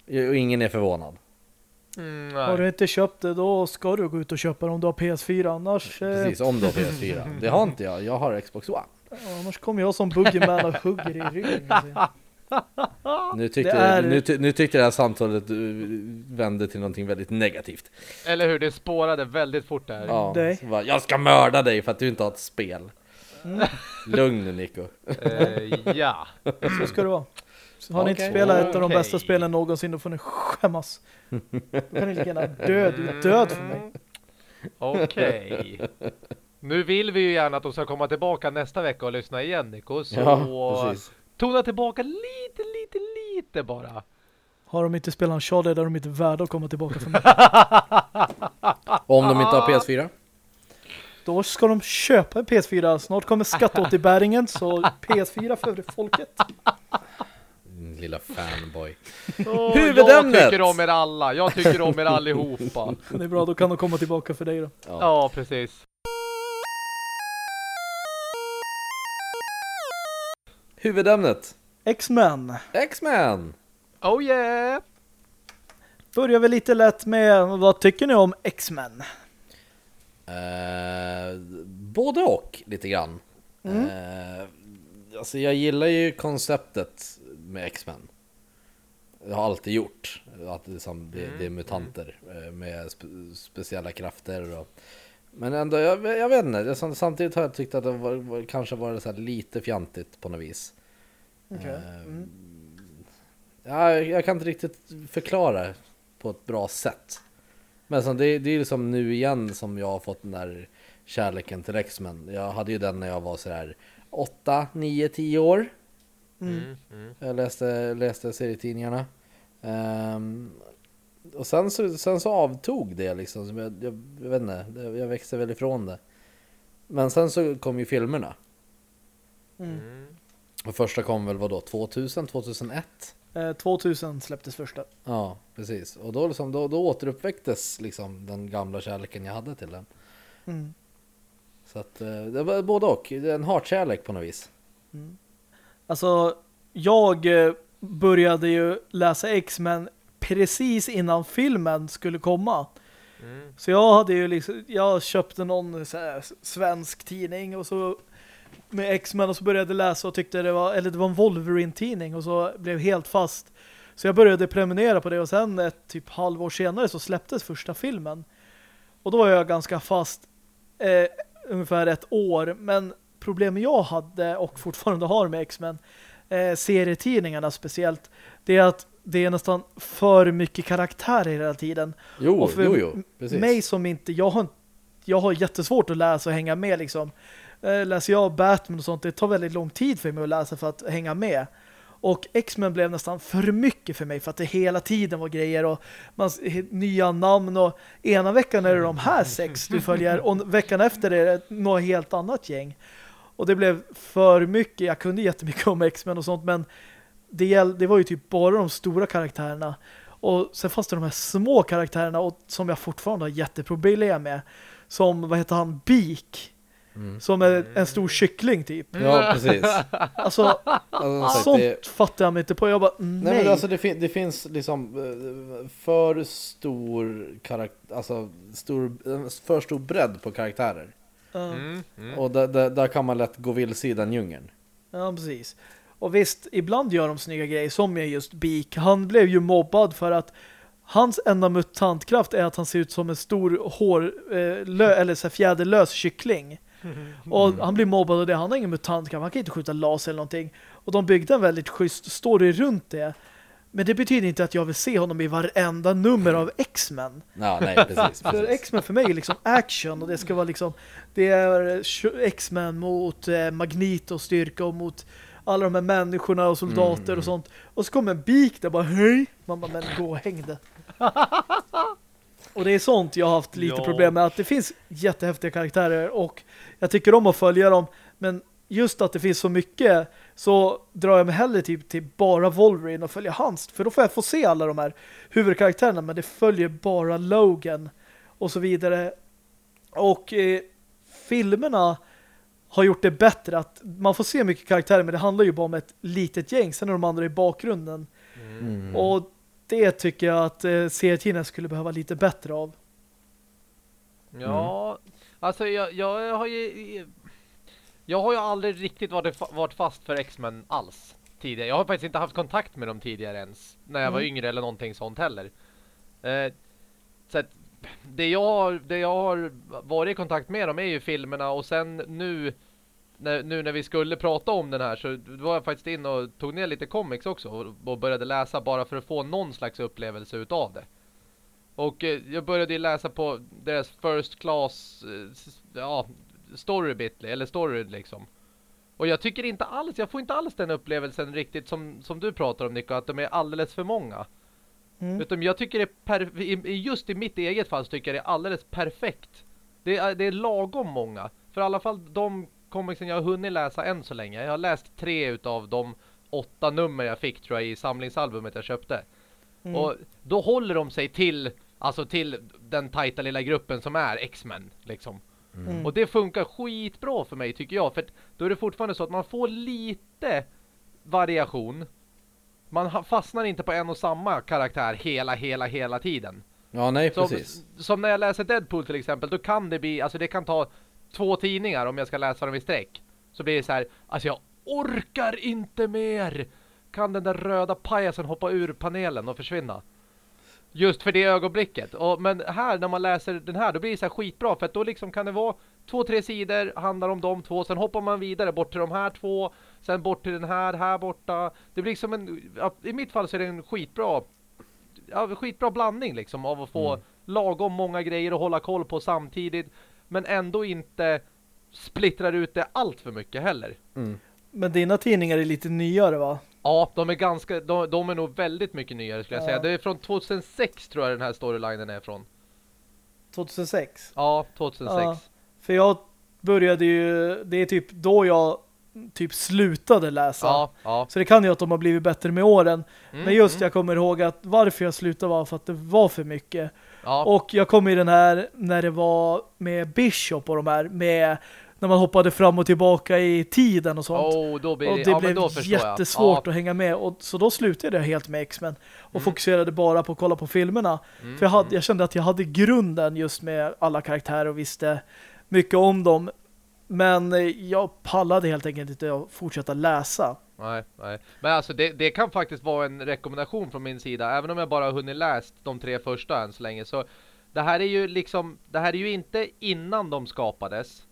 Och ingen är förvånad. Mm, Har du inte köpt det då ska du gå ut och köpa det om du har PS4. Annars, eh, Precis, om du har PS4. <laughs> Det har inte jag, jag har Xbox One. annars kommer jag som boogeyman och hugger i ryggen. <laughs> Nu tyckte, Det är- nu, ty- nu tyckte det här samtalet eh, vände till någonting väldigt negativt. Eller hur, det spårade väldigt fort där. Ja, så bara, jag ska mörda dig för att du inte har ett spel. Mm. Lugn nu Nico. Eh, ja. Så ska det vara. Har ni inte spelat ett av de Okej. bästa spelen någonsin då får ni skämmas. Då kan ni lika gärna dö. Du är död för mig. Okej. Nu vill vi ju gärna att de ska komma tillbaka nästa vecka och lyssna igen Nico. Så Ja, precis. tona tillbaka lite, lite, lite bara. Har de inte spelat Uncharted är de inte värda att komma tillbaka för mig. <laughs> Om de inte har PS4? Då ska de köpa en PS4. Snart kommer skatteåterbäringen så PS4 för folket. Lilla fanboy. Åh, <laughs> Huvudämnet! Jag tycker om er alla. Jag tycker om er allihopa. <laughs> Det är bra, då kan de komma tillbaka för dig då. Ja. Ja, precis. Huvudämnet. X-Men. X-Men. Oh yeah! Börjar vi lite lätt med, vad tycker ni om X-Men? Eh, både och lite grann. Eh, alltså jag gillar ju konceptet med X-Men. Jag har alltid gjort. Att det, liksom, det, det är mutanter eh, med spe, speciella krafter. Och, men ändå, jag, jag vet inte. Det, sam- samtidigt har jag tyckt att det var, var, kanske var så lite fjantigt på något vis. Okej. Eh, Mm. Ja, jag, kan inte riktigt förklara på ett bra sätt. Men så, det, det är liksom nu igen som jag har fått den där kärleken till X-Men. Jag hade ju den när jag var sådär 8, 9, 10 år. Mm. Mm, mm. Jag läste, läste serietidningarna. Ehm, och sen så, sen så avtog det liksom. Som Jag, jag, jag vet inte, det- jag växte väl ifrån det. Men sen så kom ju filmerna. Mm. Mm. Och första kom väl vadå, 2000, 2001? Eh, 2000 släpptes första. Ja, precis. Och då, liksom, då, då återuppväcktes liksom den gamla kärleken jag hade till den. Mm. Så att eh, det var både och. Det är en hatkärlek på något vis. Alltså, jag eh, började ju läsa X-Men precis innan filmen skulle komma. Mm. Så jag hade ju liksom, jag köpte någon svensk tidning och så med X-Men och så började läsa och tyckte det var, eller det var en Wolverine-tidning och så blev helt fast. Så jag började prenumerera på det och sen ett typ halvår senare så släpptes första filmen. Och då var jag ganska fast eh, ungefär ett år. Men problemet jag hade och fortfarande har med X-Men, eh, serietidningarna speciellt, det är att det är nästan för mycket karaktärer hela tiden. Jo, Och för jo, jo. Precis. mig som inte, jag har, jag har jättesvårt att läsa och hänga med liksom. Eh, Läser jag Batman och sånt, det tar väldigt lång tid för mig att läsa för att hänga med. Och X-Men blev nästan för mycket för mig för att det hela tiden var grejer och man, nya namn och ena veckan är det de här sex du följer och veckan efter är det något helt annat gäng. Och det blev för mycket, jag kunde jättemycket om X-Men och sånt men det, gäll, det var ju typ bara de stora karaktärerna. Och sen fanns det de här små karaktärerna och, som jag fortfarande har jätteproblem med. Som, vad heter han, Beak. Mm. Som är en stor kyckling typ. Ja, precis. Alltså, <laughs> Alltså, sånt det, fattar jag mig inte på. Jag bara, nej. nej, men alltså det, fin- det finns liksom eh, för stor karaktär, alltså stor, en för stor bredd på karaktärer. Mm. Mm. Och där, där, där kan man lätt gå vilse i den djungeln. ja, precis. Och visst, ibland gör de snygga grejer som är just Beak. Han blev ju mobbad för att hans enda mutantkraft är att han ser ut som en stor hår, eh, lö, eller så här fjäderlös kyckling. <laughs> Och han blir mobbad och det. Han har ingen mutantkraft. Han kan inte skjuta laser eller någonting. Och de byggde en väldigt schysst story runt det. Men det betyder inte att jag vill se honom i varenda nummer av X-Men. Ja, nej, <laughs> precis. För precis. X-Men för mig är liksom action och det ska vara liksom det är X-Men mot eh, Magneto styrka och mot alla de här människorna och soldater Mm. och sånt. Och så kommer en bik där bara hej. Man bara, men gå och häng det. <laughs> och det är sånt jag har haft lite Ja. problem med att det finns jättehäftiga karaktärer och jag tycker om att följa dem men just att det finns så mycket så drar jag mig hellre typ till bara Wolverine och följer hans. För då får jag få se alla de här huvudkaraktärerna men det följer bara Logan och så vidare. Och eh, filmerna har gjort det bättre att man får se mycket karaktärer men det handlar ju bara om ett litet gäng. Sen är de andra i bakgrunden. Mm. Och det tycker jag att eh, serietidningar skulle behöva lite bättre av. Ja, alltså jag, jag har ju... Jag har ju aldrig riktigt varit, varit fast för X-Men alls tidigare. Jag har faktiskt inte haft kontakt med dem tidigare ens. När jag var Mm. yngre eller någonting sånt heller. Eh, så att det jag, har, det jag har varit i kontakt med dem är ju filmerna och sen nu när, nu när vi skulle prata om den här så var jag faktiskt in och tog ner lite comics också och, och började läsa bara för att få någon slags upplevelse utav det. Och eh, jag började ju läsa på deras first class eh, ja, story bitly, eller story liksom. Och jag tycker inte alls, jag får inte alls den upplevelsen riktigt som, som du pratar om Nico, att de är alldeles för många. Mm. Utan jag tycker det är just i mitt eget fall så tycker jag det är alldeles perfekt. Det är, det är lagom många. För i alla fall de comicsen jag har hunnit läsa än så länge. Jag har läst tre utav de åtta nummer jag fick tror jag i samlingsalbumet jag köpte. Mm. Och då håller de sig till alltså till den tajta lilla gruppen som är X-Men liksom. Mm. Och det funkar skitbra för mig tycker jag. För då är det fortfarande så att man får lite variation. Man fastnar inte på en och samma karaktär hela, hela, hela tiden. Ja, nej Som, precis. som när jag läser Deadpool till exempel, då kan det bli, alltså det kan ta två tidningar om jag ska läsa dem i sträck. Så blir det så här, alltså jag orkar inte mer. Kan den där röda pajasen hoppa ur panelen och försvinna? Just för det ögonblicket. Och, men här, när man läser den här, då blir det så här skitbra. För att då liksom kan det vara två, tre sidor, handlar om de två. Sen hoppar man vidare bort till de här två. Sen bort till den här, här borta. Det blir liksom en, i mitt fall så är det en skitbra ja, skitbra blandning liksom av att få lagom många grejer att hålla koll på samtidigt men ändå inte splittrar ut det allt för mycket heller. Mm. Men dina tidningar är lite nyare va? Ja, de är ganska de, de är nog väldigt mycket nyare skulle jag Ja. säga. Det är från 2006 tror jag den här storylinen är från. 2006. Ja, 2006. Ja. För jag började ju, det är typ då jag typ slutade läsa. Ja, ja. Så det kan ju att de har blivit bättre med åren. Mm, Men just mm. jag kommer ihåg att varför jag slutade var för att det var för mycket. Ja, Och jag kom i den här när det var med Bishop och de här med när man hoppade fram och tillbaka i tiden och sånt. oh, då blir och det, ja, blev då jag. jättesvårt Ja, att hänga med. Och så då slutade jag helt med X-Men. Och Mm. fokuserade bara på att kolla på filmerna. mm, För jag, hade, mm. jag kände att jag hade grunden just med alla karaktärer och visste mycket om dem. Men eh, jag pallade helt enkelt inte att fortsätta läsa. Nej, nej. Men alltså det, det kan faktiskt vara en rekommendation från min sida. Även om jag bara har hunnit läst de tre första än så länge. Så det här är ju liksom, det här är ju inte innan de skapades.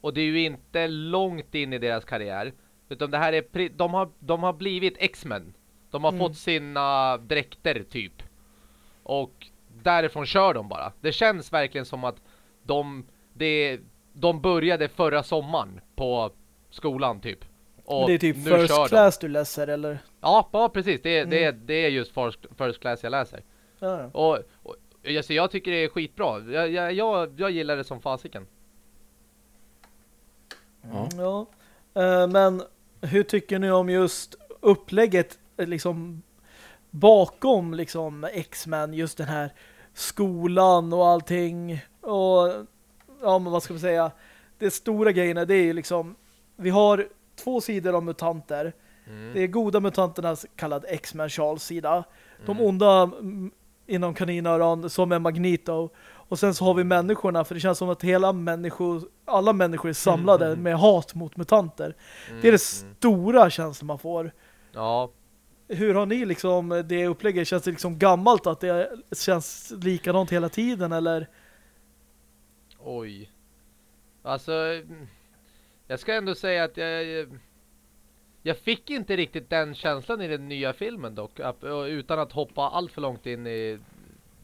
Och det är ju inte långt in i deras karriär. Utan det här är, de har, de har blivit X-Men. De har Mm. fått sina dräkter typ. Och därifrån kör de bara. Det känns verkligen som att de, det, de började förra sommaren på skolan typ. Och det är typ nu first kör de. class du läser eller? Ja, ja precis. Det, är- det, är, Mm. det är just first, first class jag läser. Ja. Och, och alltså, jag tycker det är skitbra. Jag, jag, jag, jag gillar det som fasiken. Ja. Ja. Eh, Men hur tycker ni om just upplägget eh, liksom bakom liksom X-Men, just den här skolan och allting och ja men vad ska man säga det stora grejerna det är ju liksom vi har två sidor av mutanter Mm. det är goda mutanternas kallad X-Men Charles sida de Mm. onda mm, inom kaninöron som är Magneto och sen så har vi människorna för det känns som att hela människor alla människor är samlade Mm. med hat mot mutanter Mm, det är det mm. stora känslan man får Ja, hur har ni liksom det upplägget? Känns det liksom gammalt att det känns likadant hela tiden eller? Oj. Alltså, mm, jag ska ändå säga att jag... Jag fick inte riktigt den känslan i den nya filmen dock. Utan att hoppa allt för långt in i...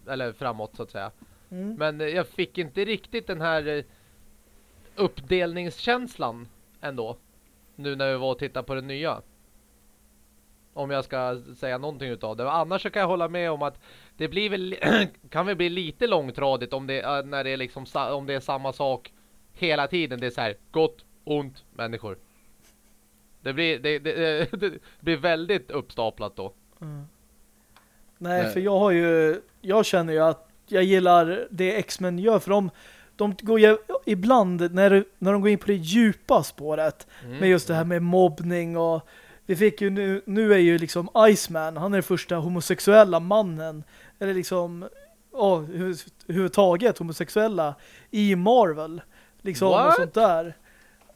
Eller framåt så att säga. Mm. Men eh, jag fick inte riktigt den här eh, uppdelningskänslan ändå. Nu när vi var och tittade på den nya. Om jag ska säga någonting utav det. Annars så kan jag hålla med om att det blir väl <clears throat> kan väl bli lite långtradigt om det eh, när det är liksom om det är samma sak hela tiden. Det är så här gott, ont, människor. Det blir, det, det, <laughs> det blir väldigt uppstaplat då. Mm. Nej, Nej. för jag har ju jag känner ju att jag gillar det X-Men gör för de, de går ju ibland när, när de går in på det djupa spåret Mm. med just det här med mobbning och vi fick ju nu, nu är ju liksom Iceman, han är den första homosexuella mannen eller liksom ja, huvud- överhuvudtaget homosexuella i Marvel liksom och What? sånt där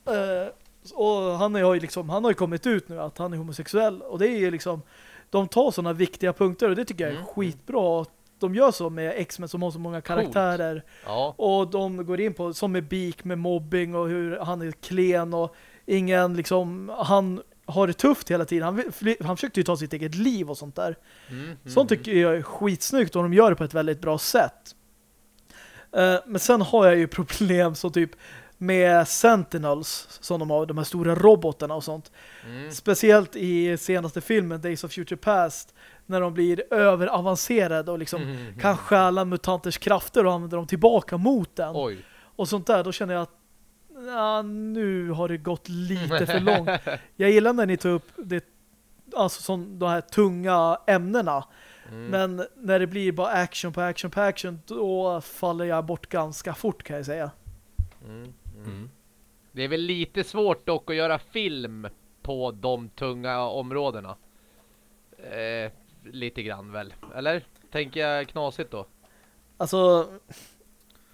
Eh, och han har ju liksom han har ju kommit ut nu att han är homosexuell och det är ju liksom de tar sådana viktiga punkter och det tycker jag är Mm. skitbra de gör så med X-Men som har så många karaktärer Ja. och de går in på, som med Beak med mobbing och hur han är klen och ingen liksom, han har det tufft hela tiden. Han, han försökte ju ta sitt eget liv och sånt där. Mm, mm, Sånt tycker jag är skitsnyggt och de gör det på ett väldigt bra sätt. Eh, men sen har jag ju problem så typ med Sentinels som de har, de här stora robotarna och sånt. mm. Speciellt i senaste filmen Days of Future Past när de blir överavancerade och liksom Mm. kan stjäla mutanters krafter och använda dem tillbaka mot den Oj. och sånt där, då känner jag att ja, nu har det gått lite för långt. <laughs> Jag gillar när ni tar upp det, alltså som de här tunga ämnena, Mm. men när det blir bara action på action på action, då faller jag bort ganska fort kan jag säga. Mm. Mm. Mm. Det är väl lite svårt dock att göra film på de tunga områdena. Eh, lite grann väl. Eller? Tänker jag knasigt då? Alltså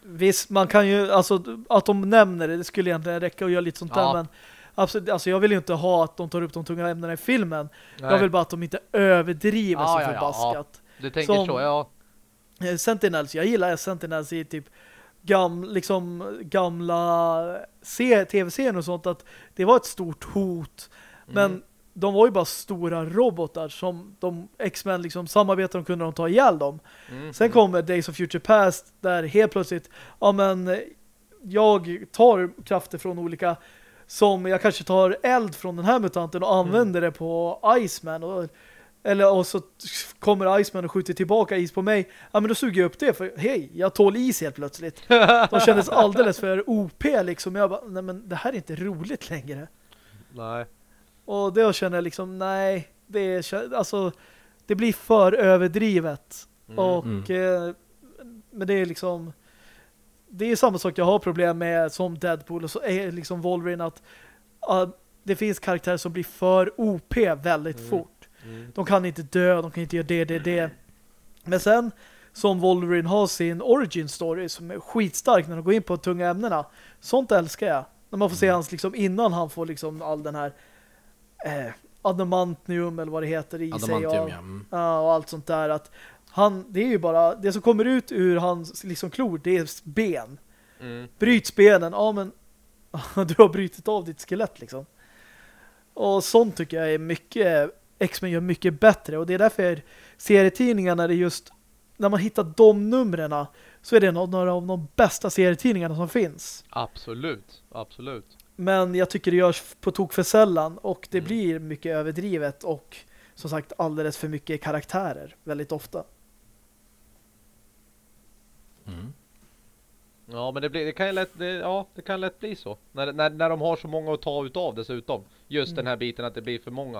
visst, man kan ju, alltså att de nämner det, det skulle egentligen räcka att göra lite sånt Ja. där, men absolut, alltså jag vill ju inte ha att de tar upp de tunga ämnena i filmen. Jag Nej. vill bara att de inte överdriver Ja, så ja, ja, förbaskat. Du tänker som- så, ja. Eh, Sentinels, jag gillar Sentinels i typ gam, liksom gamla se- tv-serier och sånt att det var ett stort hot men Mm. De var ju bara stora robotar som de X-Men liksom samarbetade och kunde de ta ihjäl dem. Mm. Sen kommer Days of Future Past där helt plötsligt ja men jag tar krafter från olika som jag kanske tar eld från den här mutanten och använder det på Iceman och eller och så kommer Iceman och skjuter tillbaka is på mig. Ja men då suger jag upp det för hej, jag tål is helt plötsligt. De kändes <laughs> alldeles för OP liksom. Jag bara, nej men det här är inte roligt längre. Nej. Och det känner jag liksom, nej, det är alltså det blir för överdrivet. Mm. Och eh, men det är liksom det är samma sak jag har problem med som Deadpool och så är liksom Wolverine att ah, det finns karaktärer som blir för OP väldigt Mm. fort. Mm. De kan inte dö, de kan inte göra det, det, det. Men sen som Wolverine har sin origin story som är skitstark när de går in på tunga ämnena. Sånt älskar jag. När man får se hans liksom innan han får liksom all den här eh, adamantium eller vad det heter i sig. Adamantium, ja. Mm. Ja, och allt sånt där att han, det är ju bara det som kommer ut ur hans liksom klor, det är ben. Mm. Bryts benen, ja men <laughs> du har brutit av ditt skelett liksom. Och sånt tycker jag är mycket X-Men gör mycket bättre och det är därför serietidningarna det är just när man hittar de numren så är det nå- några av de bästa serietidningarna som finns. Absolut, absolut. Men jag tycker det görs på tok för sällan och det Mm. blir mycket överdrivet och som sagt alldeles för mycket karaktärer väldigt ofta. Mm. Ja, men det, blir, det kan ju lätt, det, ja, det kan lätt bli så. När, när, när de har så många att ta utav dessutom. Just Mm. den här biten att det blir för många.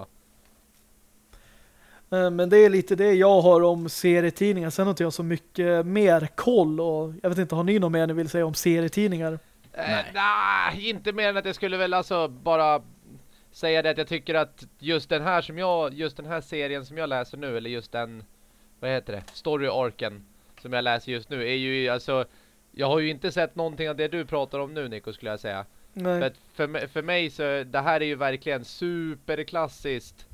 Eh, Men det är lite det jag har om serietidningar. Sen har inte jag så mycket mer koll och jag vet inte, har ni något mer ni vill säga om serietidningar? Nej. Eh, inte mer än att jag skulle väl alltså bara säga det att jag tycker att just den här som jag, just den här serien som jag läser nu, eller just den, vad heter det, story-arken som jag läser just nu, är ju alltså, jag har ju inte sett någonting av det du pratar om nu Nico skulle jag säga. Nej. För, för, för mig så, det här är ju verkligen superklassiskt.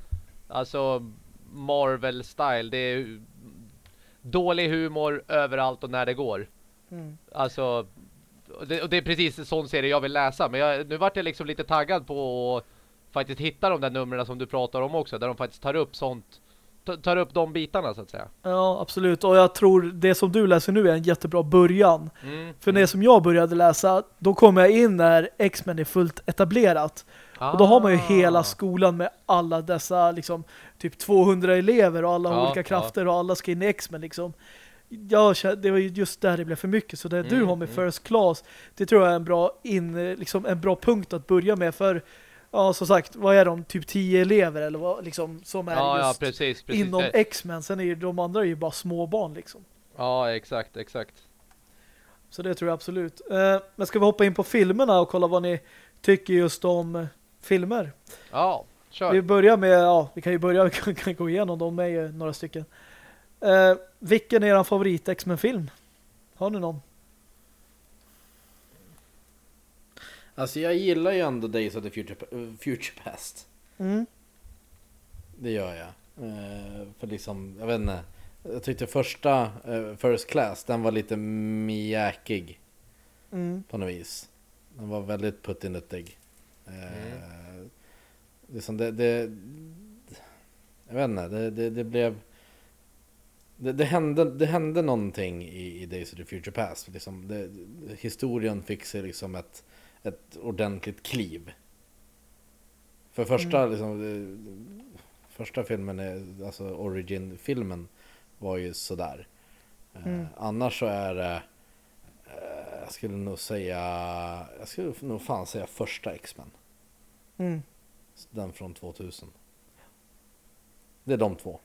Alltså Marvel-style. Det är dålig humor överallt och när det går. Mm. Alltså, och det, och det är precis en sån serie jag vill läsa. Men jag, nu vart jag liksom lite taggad på att faktiskt hitta de där numren som du pratar om också. Där de faktiskt tar upp sånt, ta- tar upp de bitarna så att säga. Ja, absolut. Och jag tror det som du läser nu är en jättebra början. Mm. För det som jag började läsa, då kommer jag in när X-Men är fullt etablerat. Och då har man ju Ah. hela skolan med alla dessa liksom typ 200 elever och alla Ja, olika ja. krafter och alla ska in i X-Men liksom. Jag, det var ju just där det blev för mycket. Så det du Mm, har med mm. First Class, det tror jag är en bra, in, liksom en bra punkt att börja med. För ja, som sagt, vad är de? Typ 10 elever eller vad liksom som är Ja, ja, just precis. precis. inom X-Men. Sen är ju de andra är ju bara små barn liksom. Ja, exakt, exakt. Så det tror jag absolut. Eh, men ska vi hoppa in på filmerna och kolla vad ni tycker just om filmer? Ja, kör. Vi börjar med, ja, vi kan ju börja, <laughs> vi kan, kan gå igenom dem med några stycken. Eh, vilken är er favorit X-Men-film? Har ni någon? Alltså jag gillar ju ändå Days of the Future, eh, Future Past. Mm. Det gör jag. Eh, för liksom, jag vet inte. Jag tyckte första eh, First Class, den var lite mjäkig Mm. på något vis. Den var väldigt puttinuttig. Eh, liksom det, det, jag vet inte, det, det, det blev... Det, det, hände, det hände någonting i, i Days of the Future Past. Liksom det, historien fick sig liksom ett, ett ordentligt kliv. För första, liksom, det, första filmen, är, alltså origin-filmen, var ju sådär. Eh, Mm. Annars så är det, eh, jag skulle nog säga, jag skulle nog fan säga första X-Men. Mm. Den från 2000. Det är de två.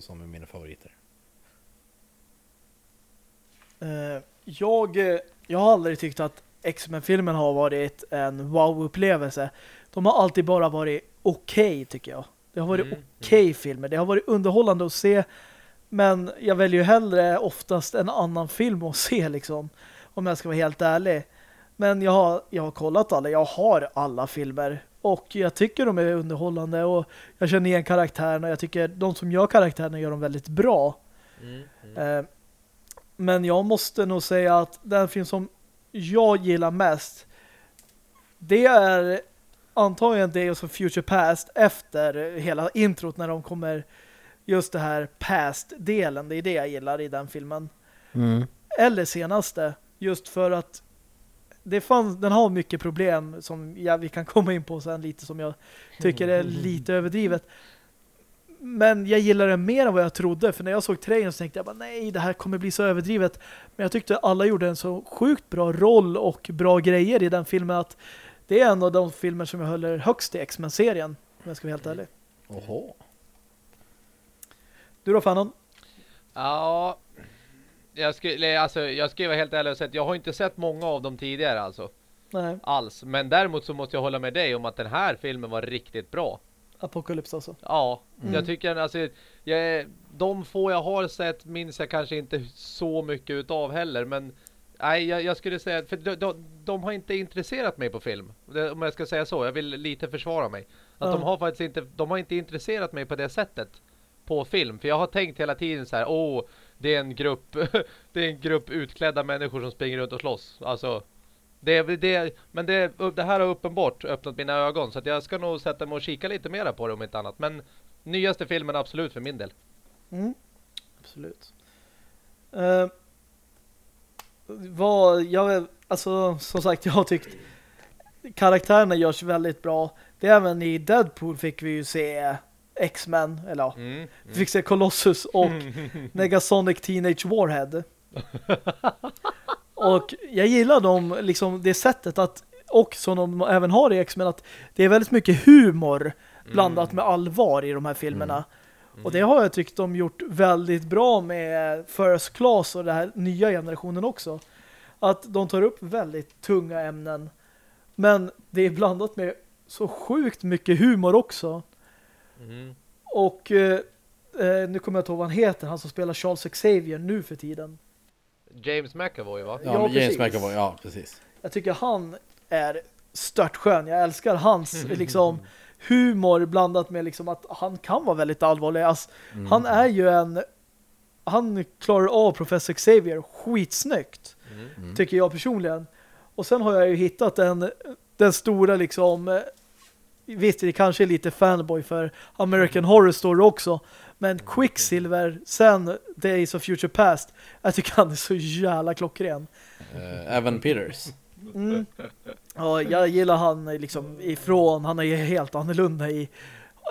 Som är mina favoriter. Eh, jag, eh, jag har aldrig tyckt att X-Men-filmen har varit en wow-upplevelse. De har alltid bara varit okej tycker jag. Det har varit Mm, okej filmer. Det har varit underhållande att se. Men jag väljer ju hellre oftast en annan film att <laughs> se liksom. Om jag ska vara helt ärlig. Men jag har, jag har kollat alla. Jag har alla filmer. Och jag tycker de är underhållande. Och jag känner igen karaktärerna. Jag tycker de som gör karaktärerna gör dem väldigt bra. Mm, mm. Eh, Men jag måste nog säga att den film som jag gillar mest det är antagligen Days of Future Past efter hela introt när de kommer just det här past-delen. Det är det jag gillar i den filmen. Eller senaste. Just för att det fanns, den har mycket problem som ja, vi kan komma in på sen lite som jag tycker är lite överdrivet. Men jag gillar den mer än vad jag trodde. För när jag såg trailern så tänkte jag bara nej, det här kommer bli så överdrivet. Men jag tyckte alla gjorde en så sjukt bra roll och bra grejer i den filmen att det är en av de filmer som jag håller högst i X-Men-serien. Om jag ska vara helt ärlig. Oho. Du då, Fanon? Ja, jag skulle, alltså, jag ska vara helt ärlig och säga att jag har inte sett många av dem tidigare alltså. Nej, Alls. Men däremot så måste jag hålla med dig om att den här filmen var riktigt bra. Apocalypse alltså. Ja, Mm. jag tycker alltså, jag, de få jag har sett minns jag kanske inte så mycket utav heller. Men nej, jag, jag skulle säga, för de, de, de har inte intresserat mig på film. Om jag ska säga så, jag vill lite försvara mig. Att Ja. de har faktiskt inte, de har inte intresserat mig på det sättet på film. För jag har tänkt hela tiden så här, åh, det är en grupp, <laughs> det är en grupp utklädda människor som springer runt och slåss. Alltså, det, det, men det, det här har uppenbart öppnat mina ögon så att jag ska nog sätta mig och kika lite mera på det om inte annat. Men nyaste filmen absolut för min del. Mm. Absolut. Uh, vad jag alltså som sagt jag har tyckt karaktärerna görs väldigt bra. Det även i Deadpool fick vi ju se X-Men eller ja, Mm. vi fick se Colossus och <laughs> Negasonic Teenage Warhead. <laughs> och jag gillar dem liksom det sättet att och som de även har i X-Men att det är väldigt mycket humor blandat med allvar i de här filmerna. Och det har jag tyckt de gjort väldigt bra med First Class och den här nya generationen också. Att de tar upp väldigt tunga ämnen. Men det är blandat med så sjukt mycket humor också. Mm. Och eh, eh, nu kommer jag inte ihåg vad han heter, han som spelar Charles Xavier nu för tiden. James McAvoy va? Ja, Ja, James. McAvoy, ja precis. Jag tycker han är stört skön. Jag älskar hans liksom humor blandat med liksom att han kan vara väldigt allvarlig. Alltså, Han är ju en han klarar av Professor Xavier skitsnyggt. Mm. Tycker jag personligen. Och sen har jag ju hittat den, den stora liksom visst det kanske är lite fanboy för American Horror Story också. Men Quicksilver sen Days of Future Past jag tycker han är så jävla klockren. Eh, Evan Peters. Mm. Ja, jag gillar han liksom ifrån, han är helt annorlunda i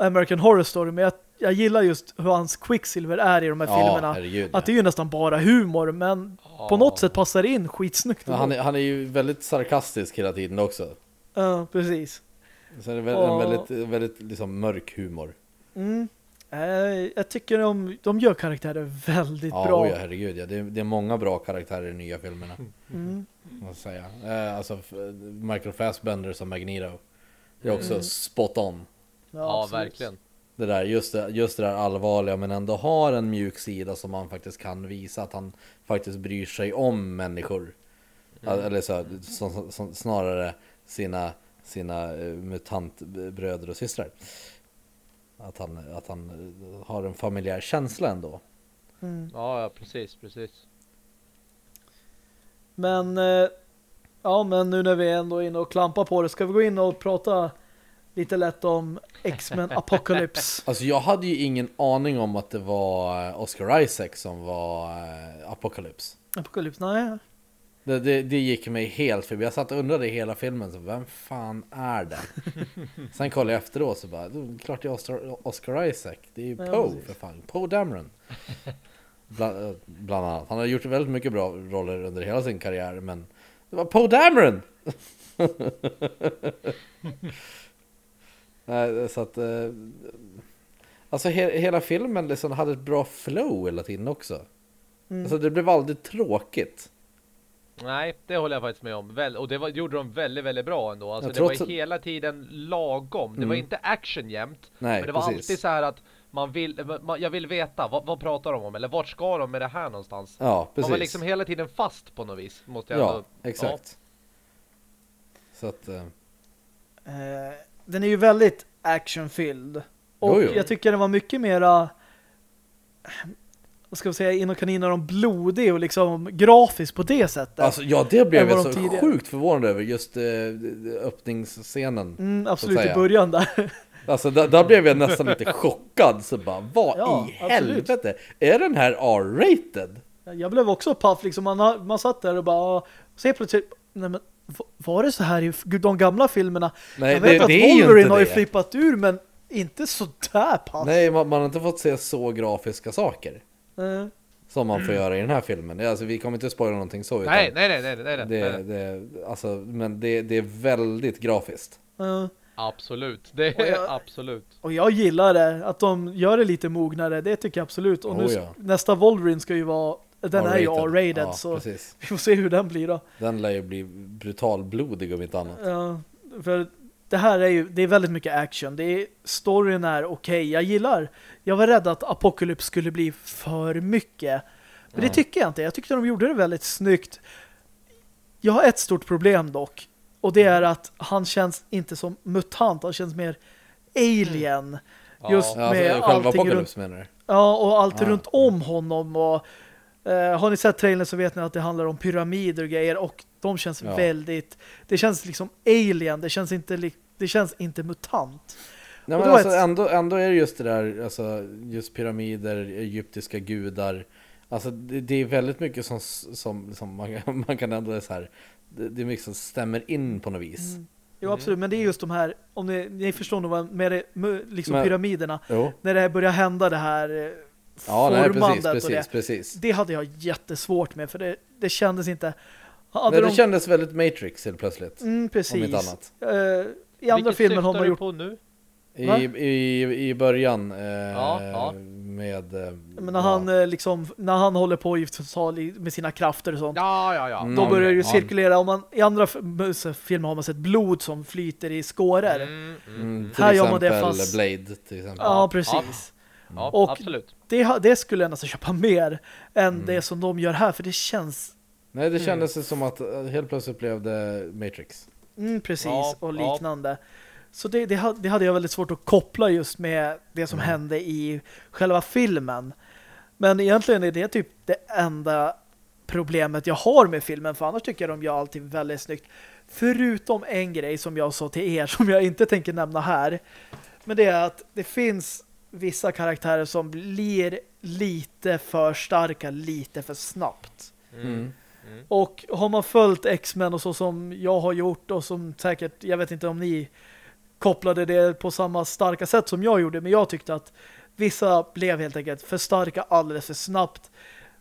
American Horror Story, men jag, jag gillar just hur hans Quicksilver är i de här Ja, filmerna. herregud. Att det är ju nästan bara humor, men på något sätt passar in skitsnyggt. Ja, han, är, han är ju väldigt sarkastisk hela tiden också. Ja, precis. Så det är en Och- väldigt, väldigt liksom mörk humor. Mm. Eh, jag tycker de, de gör karaktärer väldigt Ja, bra. oj, ja, herregud. Ja. Det, är, det är många bra karaktärer i de nya filmerna. Mm. Måste jag säga. Eh, alltså, Michael Fassbender som Magneto. Det är också Mm. spot on. Ja, absolut. verkligen. Det där, just, det, just det där allvarliga men ändå har en mjuk sida som man faktiskt kan visa att han faktiskt bryr sig om människor. Eller så, som, som, snarare sina, sina eh, mutantbröder och systrar. Att han, att han eh, har en familjär känsla ändå. Mm. Ja, ja, precis, precis. Men eh, ja, men nu när vi är ändå inne och klampar på det ska vi gå in och prata lite lätt om X-Men <laughs> Apocalypse. Alltså jag hade ju ingen aning om att det var Oscar Isaac som var Apocalypse. Apocalypse, nej. Det, det, det gick mig helt förbi. Jag satt och undrade i hela filmen, så vem fan är det? <laughs> Sen kollade jag efteråt så bara, "Det är klart det är Oscar, Oscar Isaac. Det är ju Ja, Poe för fan. Poe Dameron. Bland, eh, bland annat. Han har gjort väldigt mycket bra roller under hela sin karriär, men det var Poe Dameron! <laughs> Nej, så att... eh, Alltså he, hela filmen liksom hade ett bra flow hela tiden också. Mm. Alltså det blev aldrig tråkigt. Nej, det håller jag faktiskt med om. Väl, och det var, gjorde de väldigt, väldigt bra ändå. Alltså, Ja, det var hela tiden lagom. Det var Mm. inte action jämt. Nej, men det var precis. alltid så här att man vill, man, jag vill veta, vad, vad pratar de om? Eller vart ska de med det här någonstans? Ja, precis. Man var liksom hela tiden fast på något vis. Måste jag Ja, ändå, exakt. Så att... eh, Eh, den är ju väldigt actionfylld. Och Jo, jo. jag tycker den var mycket mera vad ska vi säga, inom kaniner om blodig och liksom grafisk på det sättet. Alltså ja, det blev jag de så tidigare. sjukt förvånad över, just eh, öppningsscenen. mm, absolut i början där. <laughs> Alltså där, där blev jag nästan lite chockad, så bara, vad Ja, i absolut. helvete? Är den här R-rated? Jag blev också paff, liksom man, man satt där och bara, helt plötsligt, nej men var det så här i de gamla filmerna? Nej, jag vet det, att det Wolverine har ju flippat ur, men inte så där pass. Nej, man, man har inte fått se så grafiska saker. Eh, Som man får göra i den här filmen. Alltså vi kommer inte spoila någonting så. Utan Nej, nej, nej, nej, nej, nej, Det, det, alltså, men det, det är väldigt grafiskt. eh. Absolut. Det Och är jag- absolut. Och jag gillar det, att de gör det lite mognare, det tycker jag absolut. Och nu, Oh, ja. nästa Wolverine ska ju vara, den är ju R-rated, Ja, så precis. vi får se hur den blir då. Den lär ju bli brutalblodig om inte annat. Ja, för det här är ju, det är väldigt mycket action. Det är, storyn är okej, jag gillar. Jag var rädd att Apocalypse skulle bli för mycket. Men det tycker jag inte. Jag tyckte de gjorde det väldigt snyggt. Jag har ett stort problem dock. Och det är att han känns inte som mutant. Han känns mer alien. Ja. Just Ja, alltså, med själva allting runt menar du? Ja, och allt Ja. runt om honom och eh, har ni sett trailern så vet ni att det handlar om pyramider och grejer och de känns Ja. väldigt det känns liksom alien, det känns inte det känns inte mutant. Nej, men alltså, ett- ändå, ändå är det just det där, alltså, just pyramider, egyptiska gudar. Alltså det, det är väldigt mycket som, som, som man, <laughs> man kan ändå så här, det, det är mycket som stämmer in på något vis. Mm. Jo, absolut, men det är just de här om ni, ni förstår nog vad med det, liksom Men- pyramiderna Jo. när det här börjar hända det här eh, Ja, nej, formandet precis, och det. precis, precis. Det hade jag jättesvårt med för det, det kändes inte hade Men det de, kändes väldigt Matrix helt plötsligt. mm, precis. annat. Eh, I andra Vilket filmer har man gjort på nu? I, i, I början eh, Ja, ja. med... eh, Men när han eh, liksom när han håller på med sina krafter och sånt. Ja, ja, ja. Mm. Då börjar det ju Ja. cirkulera. Om man, I andra filmer har man sett blod som flyter i skåror. Mm, mm, Mm, mm. till Här gör man det exempel fast- Blade till exempel. Ja, precis. Ja, Och- absolut. Det, det skulle jag nästan köpa mer än Mm. det som de gör här. För det känns Nej, det kändes som att eh, helt plötsligt blev det Matrix. mm, precis Ja, och ja. liknande. Så det, det, ha- det hade jag väldigt svårt att koppla just med det som Mm. hände i själva filmen. Men egentligen är det typ det enda problemet jag har med filmen. För annars tycker jag de gör allting väldigt snyggt. Förutom en grej som jag sa till er <laughs> som jag inte tänker nämna här. Men det är att det finns vissa karaktärer som blir lite för starka, lite för snabbt. Mm. Och har man följt X-Men och så som jag har gjort och som säkert, jag vet inte om ni kopplade det på samma starka sätt som jag gjorde, men jag tyckte att vissa blev helt enkelt för starka alldeles för snabbt.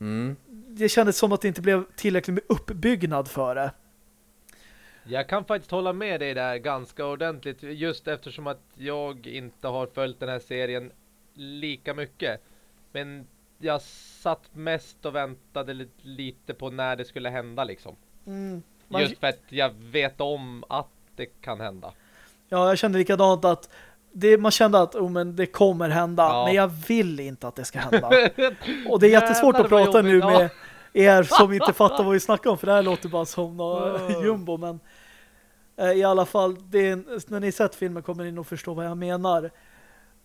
Mm. Det kändes som att det inte blev tillräckligt med uppbyggnad för det. Jag kan faktiskt hålla med dig där ganska ordentligt just eftersom att jag inte har följt den här serien lika mycket. Men jag satt mest och väntade li- lite på när det skulle hända liksom. Mm. Man, Just för att jag vet om att det kan hända. Ja, jag kände likadant att det, man kände att oh, men det kommer hända, Ja. men jag vill inte att det ska hända. <laughs> Och det är jättesvårt att prata nu jobbigt, ja. med er som inte fattar vad vi snackar om, för det här låter bara som <laughs> något Oh. jumbo, men eh, i alla fall, är, när ni sett filmen kommer ni nog förstå vad jag menar.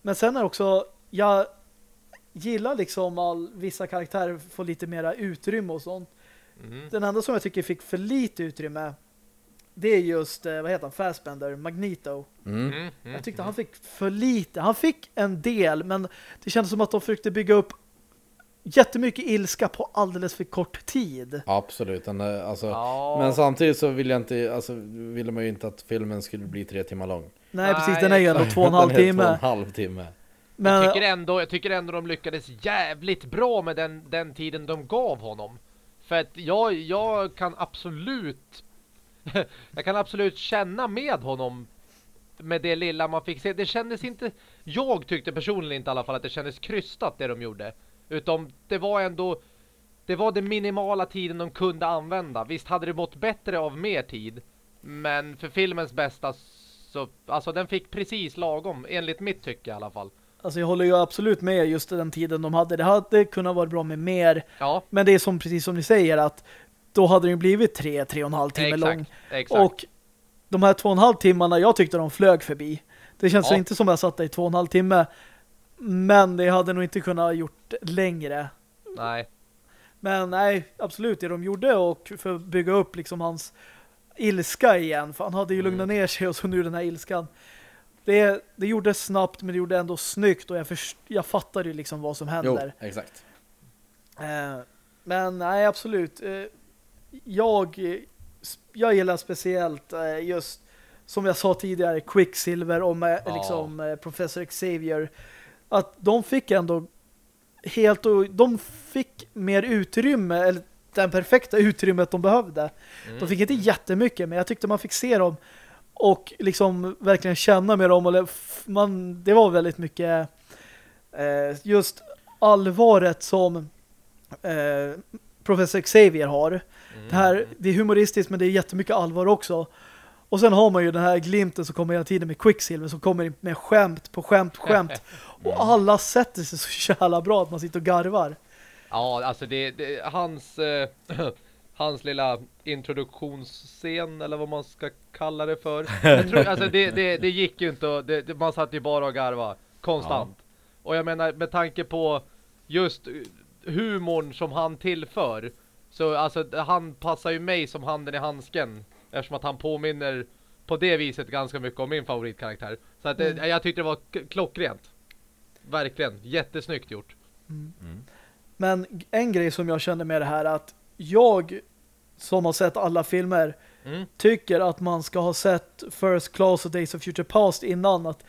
Men sen är också, jag gillar liksom all, vissa karaktärer får lite mera utrymme och sånt. Mm. Den enda som jag tycker fick för lite utrymme, det är just, eh, vad heter han, Fassbender, Magneto. Mm. Mm, mm, Jag tyckte mm. han fick för lite. Han fick en del, men det kändes som att de försökte bygga upp jättemycket ilska på alldeles för kort tid. Absolut. Är- alltså, Ja. Men samtidigt så vill jag inte, alltså, ville man ju inte att filmen skulle bli tre timmar lång. Nej, precis. Den är ju ändå två och en halv <laughs> är Två och timme. en halv timme. Men, jag, tycker ändå, jag tycker ändå de lyckades jävligt bra med den, den tiden de gav honom. För att jag, jag kan absolut <laughs> jag kan absolut känna med honom med det lilla man fick se. Det kändes inte, jag tyckte personligen inte i alla fall att det kändes krystat det de gjorde. Utan det var ändå, det var den minimala tiden de kunde använda. Visst hade det mått bättre av mer tid. Men för filmens bästa så, alltså den fick precis lagom, enligt mitt tycke i alla fall alltså jag håller ju absolut med just den tiden de hade. Det hade kunnat vara bra med mer. Ja, Men det är som precis som ni säger att då hade den ju blivit tre, tre och en halv timme exakt. lång. exakt. Och de här två och en halv timmarna, jag tyckte de flög förbi. Det känns Ja. inte som jag satt där i två och en halv timme. Men det hade nog inte kunnat gjort längre. Nej. Men nej, absolut det de gjorde och för att bygga upp liksom hans ilska igen. För han hade ju Mm. lugnat ner sig och så nu den här ilskan. Det, det gjorde snabbt men det gjorde ändå snyggt och jag, först, jag fattade ju liksom vad som Jo, händer. exakt. Eh, men nej, absolut. Eh, jag, jag gillar speciellt eh, just som jag sa tidigare, Quicksilver och med, Ja. liksom, eh, Professor Xavier. Att de fick ändå helt och de fick mer utrymme eller den perfekta utrymmet de behövde. Mm. De fick inte jättemycket men jag tyckte man fick se dem och liksom verkligen känna med dem. Eller man, det var väldigt mycket eh, just allvaret som eh, Professor Xavier har. Mm. Det, här, det är humoristiskt men det är jättemycket allvar också. Och sen har man ju den här glimten som kommer hela tiden med Quicksilver som kommer med skämt på skämt skämt. <laughs> Och alla sätter sig så jävla bra att man sitter och garvar. Ja, alltså det, det hans eh, <clears throat> hans lilla introduktionsscen eller vad man ska kalla det för. <laughs> Jag tror, alltså det, det, det gick ju inte och det, det, man satt ju bara och garva konstant. Och jag menar med tanke på just humorn som han tillför så alltså han passar ju mig som handen i handsken eftersom att han påminner på det viset ganska mycket om min favoritkaraktär. Så att det, Mm. jag tyckte det var klockrent. Verkligen, jättesnyggt gjort. Men en grej som jag känner med det här är att jag som har sett alla filmer Mm. tycker att man ska ha sett First Class och Days of Future Past innan att,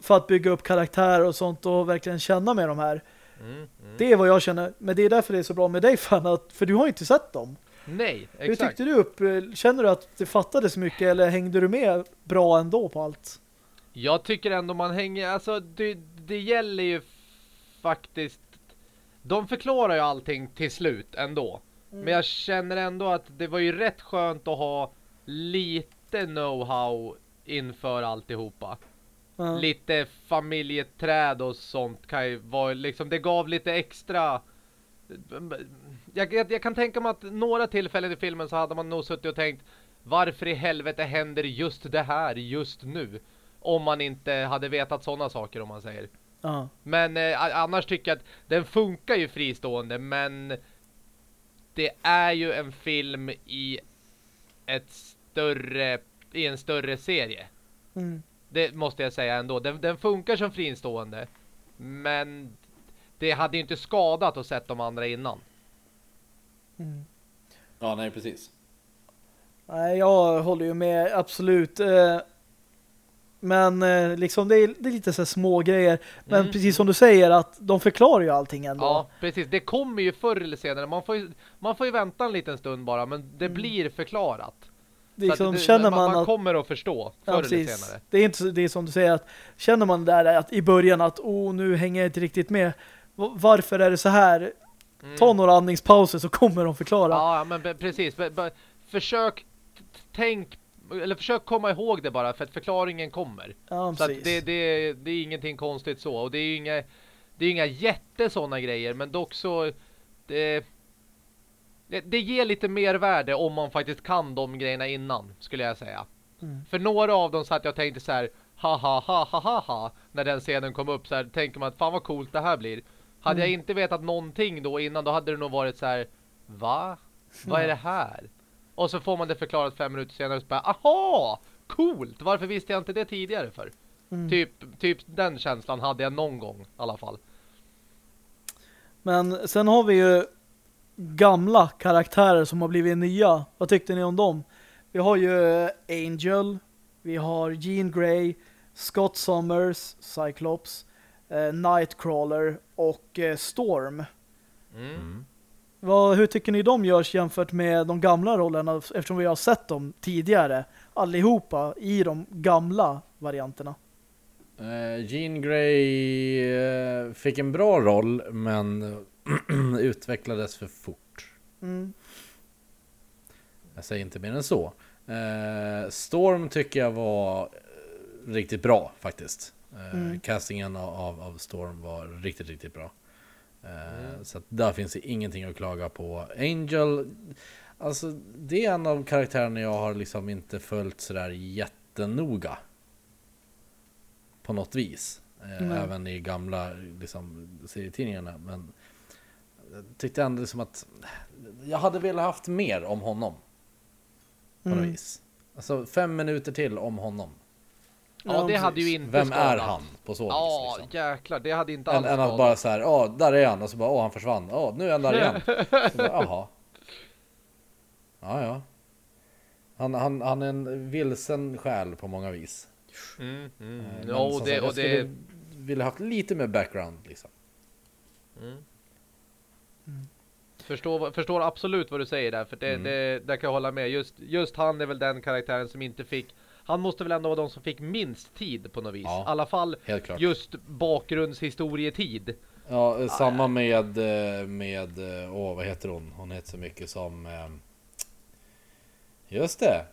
för att bygga upp karaktärer och sånt och verkligen känna med de här. Mm, mm. Det är vad jag känner. Men det är därför det är så bra med dig fan att, för du har inte sett dem. Nej, Hur exakt. tyckte du upp? Känner du att det fattades mycket eller hängde du med bra ändå på allt? Jag tycker ändå man hänger, alltså det, det gäller ju faktiskt, de förklarar ju allting till slut ändå. Men jag känner ändå att det var ju rätt skönt att ha lite know-how inför alltihopa. Ja. Lite familjeträd och sånt kan ju vara liksom, det gav lite extra jag, jag, jag kan tänka mig att några tillfällen i filmen så hade man nog suttit och tänkt varför i helvete händer just det här just nu? Om man inte hade vetat sådana saker om man säger. Ja. Men eh, annars tycker jag att den funkar ju fristående men det är ju en film i ett större i en större serie. Mm. Det måste jag säga ändå. Den, den funkar som fristående men det hade ju inte skadat att sett de andra innan. Mm. Ja, nej precis. Nej, jag håller ju med, absolut. Men eh, liksom det är, det är lite så små grejer. Men Mm. precis som du säger att de förklarar ju allting ändå. Ja, precis. Det kommer ju förr eller senare. Man får ju, man får ju vänta en liten stund bara, men det Mm. blir förklarat. det liksom, det- känner man, man att kommer att förstå Ja, förr eller precis. senare. Det är inte det är som du säger att känner man där att i början att oh, nu hänger jag inte riktigt med. Varför är det så här? Mm. Ta några andningspauser så kommer de förklara. Ja, men precis. Försök tänk eller försök komma ihåg det bara för att förklaringen kommer. Ja, Så att det, det, det är ingenting konstigt så. Och det är ju inga, det är inga jätte sådana grejer. Men dock så... Det, det, det ger lite mer värde om man faktiskt kan de grejerna innan, skulle jag säga. Mm. För några av dem satt jag och tänkte så här, ha ha ha ha ha ha. När den scenen kom upp så här, tänker man att fan vad coolt det här blir. Hade jag Mm. inte vetat någonting då innan, då hade det nog varit så här, va? Vad är det här? Och så får man det förklarat fem minuter senare och så bara, aha! Coolt! Varför visste jag inte det tidigare för? Mm. Typ, typ den känslan hade jag någon gång i alla fall. Men sen har vi ju gamla karaktärer som har blivit nya. Vad tyckte ni om dem? Vi har ju Angel, vi har Jean Grey, Scott Summers, Cyclops, eh, Nightcrawler och eh, Storm. Mm. Vad, hur tycker ni de görs jämfört med de gamla rollerna eftersom vi har sett dem tidigare allihopa i de gamla varianterna? Eh, Jean Grey eh, fick en bra roll men <clears throat> utvecklades för fort. Mm. Jag säger inte mer än så. Eh, Storm tycker jag var riktigt bra faktiskt. Mm. Castingen av, av Storm var riktigt, riktigt bra. Eh, Så där finns det ingenting att klaga på. Angel, alltså det är en av karaktärerna jag har liksom inte följt sådär jättenoga. På något vis. Nej. Även i gamla liksom, serietidningarna. Men jag tyckte ändå liksom att jag hade velat haft mer om honom. På något Mm. vis. Alltså fem minuter till om honom. Ja, Ja, det hade ju inte Vem skadat. är han på så Ja, vis? Liksom. jäklar, det hade inte Än, alls än att skadat. bara så här, ja där är han och så bara, åh han försvann, åh nu är han där igen. <laughs> Så bara, Jaha. Ja, ja. Han, han, han är en vilsen själ på många vis. Mm, mm. Eh, men Ja, och det, sagt, jag och det, skulle vilja haft lite mer background liksom. Mm. Förstår, förstår absolut vad du säger där För det, Mm. det, där kan jag hålla med just, just han är väl den karaktären som inte fick Han måste väl ändå vara de som fick minst tid på något vis Ja. I alla fall just bakgrundshistorietid Ja, eh, samma med, eh, med, eh, åh vad heter hon? Hon heter så mycket som... eh, Just det!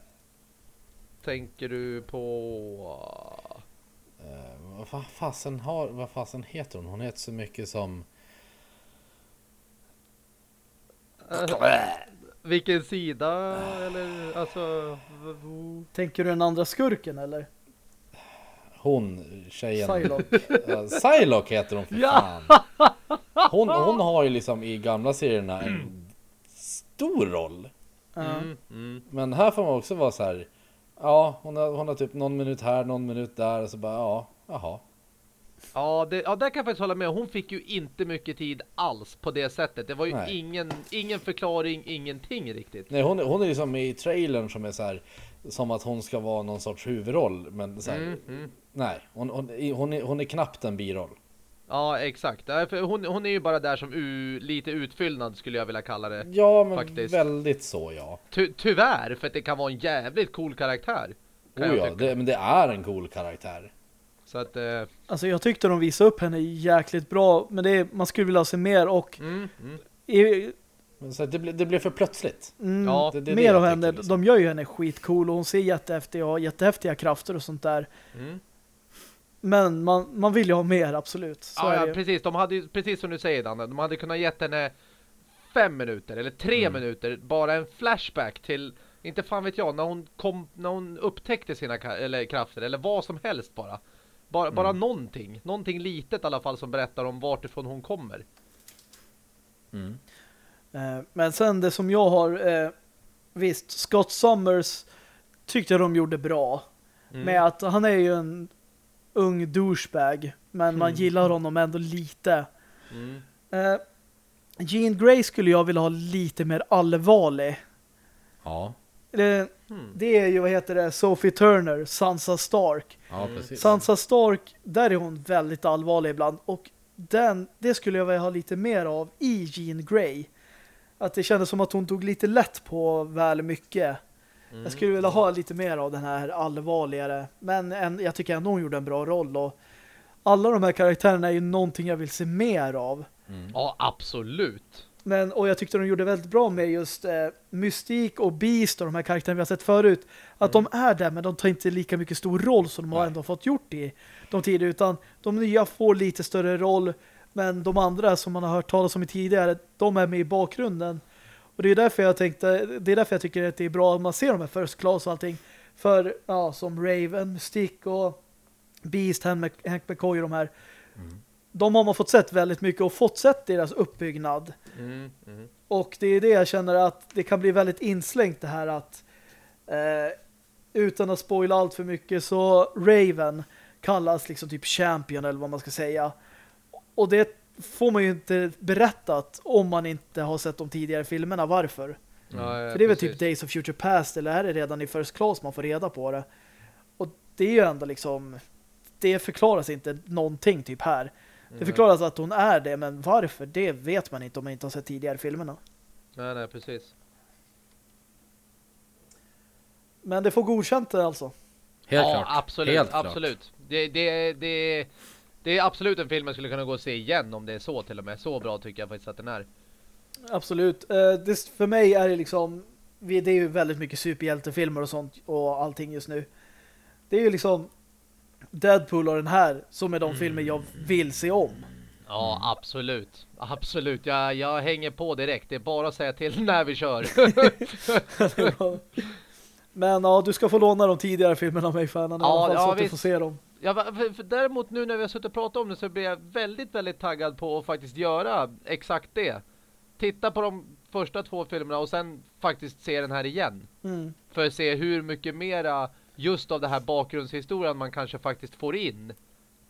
Tänker du på Eh, vad fa- fasen har, vad fasen heter hon? Hon heter så mycket som... Vilken sida eller alltså Tänker du den andra skurken eller? Hon, tjejen. Psylocke. <laughs> Ja, Psylocke heter hon för Ja. fan. Hon, hon har ju liksom i gamla serierna en stor roll. Mm, mm. Men här får man också vara så här. Ja, hon har, hon har typ någon minut här, någon minut där och så bara ja, jaha. Ja, det, ja, där kan jag faktiskt hålla med. Hon fick ju inte mycket tid alls på det sättet. Det var ju Nej. ingen, ingen förklaring, ingenting riktigt. Nej, hon, hon är liksom med i trailern som är så här. Som att hon ska vara någon sorts huvudroll. Men så här, Mm, mm. nej, hon, hon, hon, är, hon är knappt en biroll. Ja, exakt. Hon, hon är ju bara där som u, lite utfyllnad skulle jag vilja kalla det. Ja, men Faktiskt. väldigt så ja. Ty, tyvärr, för att det kan vara en jävligt cool karaktär. Oh, ja det, men det är en cool karaktär. Så att, eh, Alltså jag tyckte de visade upp henne jäkligt bra. Men det är, man skulle vilja se mer och mm, mm. i, Men så det, blev, det blev för plötsligt. mm, Ja, det- det mer av henne. liksom. De gör ju henne skitcool och hon ser jättehäftig och har jättehäftiga krafter och sånt där. Mm. Men man, man vill ju ha mer, absolut. Så Ja, ja, precis. De hade ju, precis som du säger Danne, de hade kunnat gett henne fem minuter eller tre Mm. minuter, bara en flashback till, inte fan vet jag, när hon kom, när hon upptäckte sina eller krafter eller vad som helst bara. Bara, bara Mm. någonting, någonting litet i alla fall som berättar om vart ifrån hon kommer. Mm. Eh, Men sen det som jag har eh, visst, Scott Summers tyckte de gjorde bra. Mm. Med att han är ju en ung douchebag. Men man Mm. gillar honom ändå lite. Mm. Eh, Jean Grey skulle jag vilja ha lite mer allvarlig. Ja, Eh, Hmm. det är ju, vad heter det, Sophie Turner, Sansa Stark. ja Mm. Sansa Stark, där är hon väldigt allvarlig ibland. Och den, det skulle jag vilja ha lite mer av i Jean Grey. Att det kändes som att hon tog lite lätt på väl mycket. Jag skulle vilja ha lite mer av den här allvarligare. Men en, jag tycker ändå hon gjorde en bra roll. Och alla de här karaktärerna är ju någonting jag vill se mer av. Ja, absolut. Men, och jag tyckte de gjorde väldigt bra med just eh, Mystik och Beast och de här karaktärerna vi har sett förut. Att Mm. de är där men de tar inte lika mycket stor roll som de har Nej. ändå fått gjort i de tidigare. Utan de nya får lite större roll. Men de andra som man har hört talas om i tidigare, de är med i bakgrunden. Och det är därför jag tänkte, det är därför jag tycker att det är bra att man ser de här first class och allting. För, ja, som Raven, Mystik och Beast, Hank Mc- Hank McCoy och de här. De har man fått sett väldigt mycket och fått sett deras uppbyggnad. Mm, mm. Och det är det jag känner att det kan bli väldigt inslängt det här att eh, utan att spoila allt för mycket så Raven kallas liksom typ champion eller vad man ska säga. Och det får man ju inte berättat om man inte har sett de tidigare filmerna. Varför? Ja, ja, För det är väl precis. typ Days of Future Past eller är det redan i First Class man får reda på det. Och det är ju ändå liksom det förklaras inte någonting typ här. Det förklaras att hon är det, men varför? Det vet man inte om man inte har sett tidigare filmerna. Nej, nej, precis. Men det får godkänt alltså. Helt ja, klart. absolut, Helt klart. absolut. Det, det, det, det är absolut en film jag skulle kunna gå och se igen om det är så till och med. Så bra tycker jag faktiskt att den är. Absolut. Eh, det, för mig är det liksom vi, det är ju väldigt mycket superhjältefilmer och sånt och allting just nu. Det är ju liksom Deadpool och den här som är de filmer jag vill se om. Ja, absolut. Absolut. Jag, jag hänger på direkt. Det är bara att säga till <laughs> när vi kör. <laughs> <laughs> Men ja, du ska få låna de tidigare filmerna av mig fanen i Ja, alla fall, ja, så att du visst. får se dem. Ja, för, för däremot nu när vi har suttit och pratat om det så blir jag väldigt, väldigt taggad på att faktiskt göra exakt det. Titta på de första två filmerna och sen faktiskt se den här igen. Mm. För att se hur mycket mera just av det här bakgrundshistorien man kanske faktiskt får in.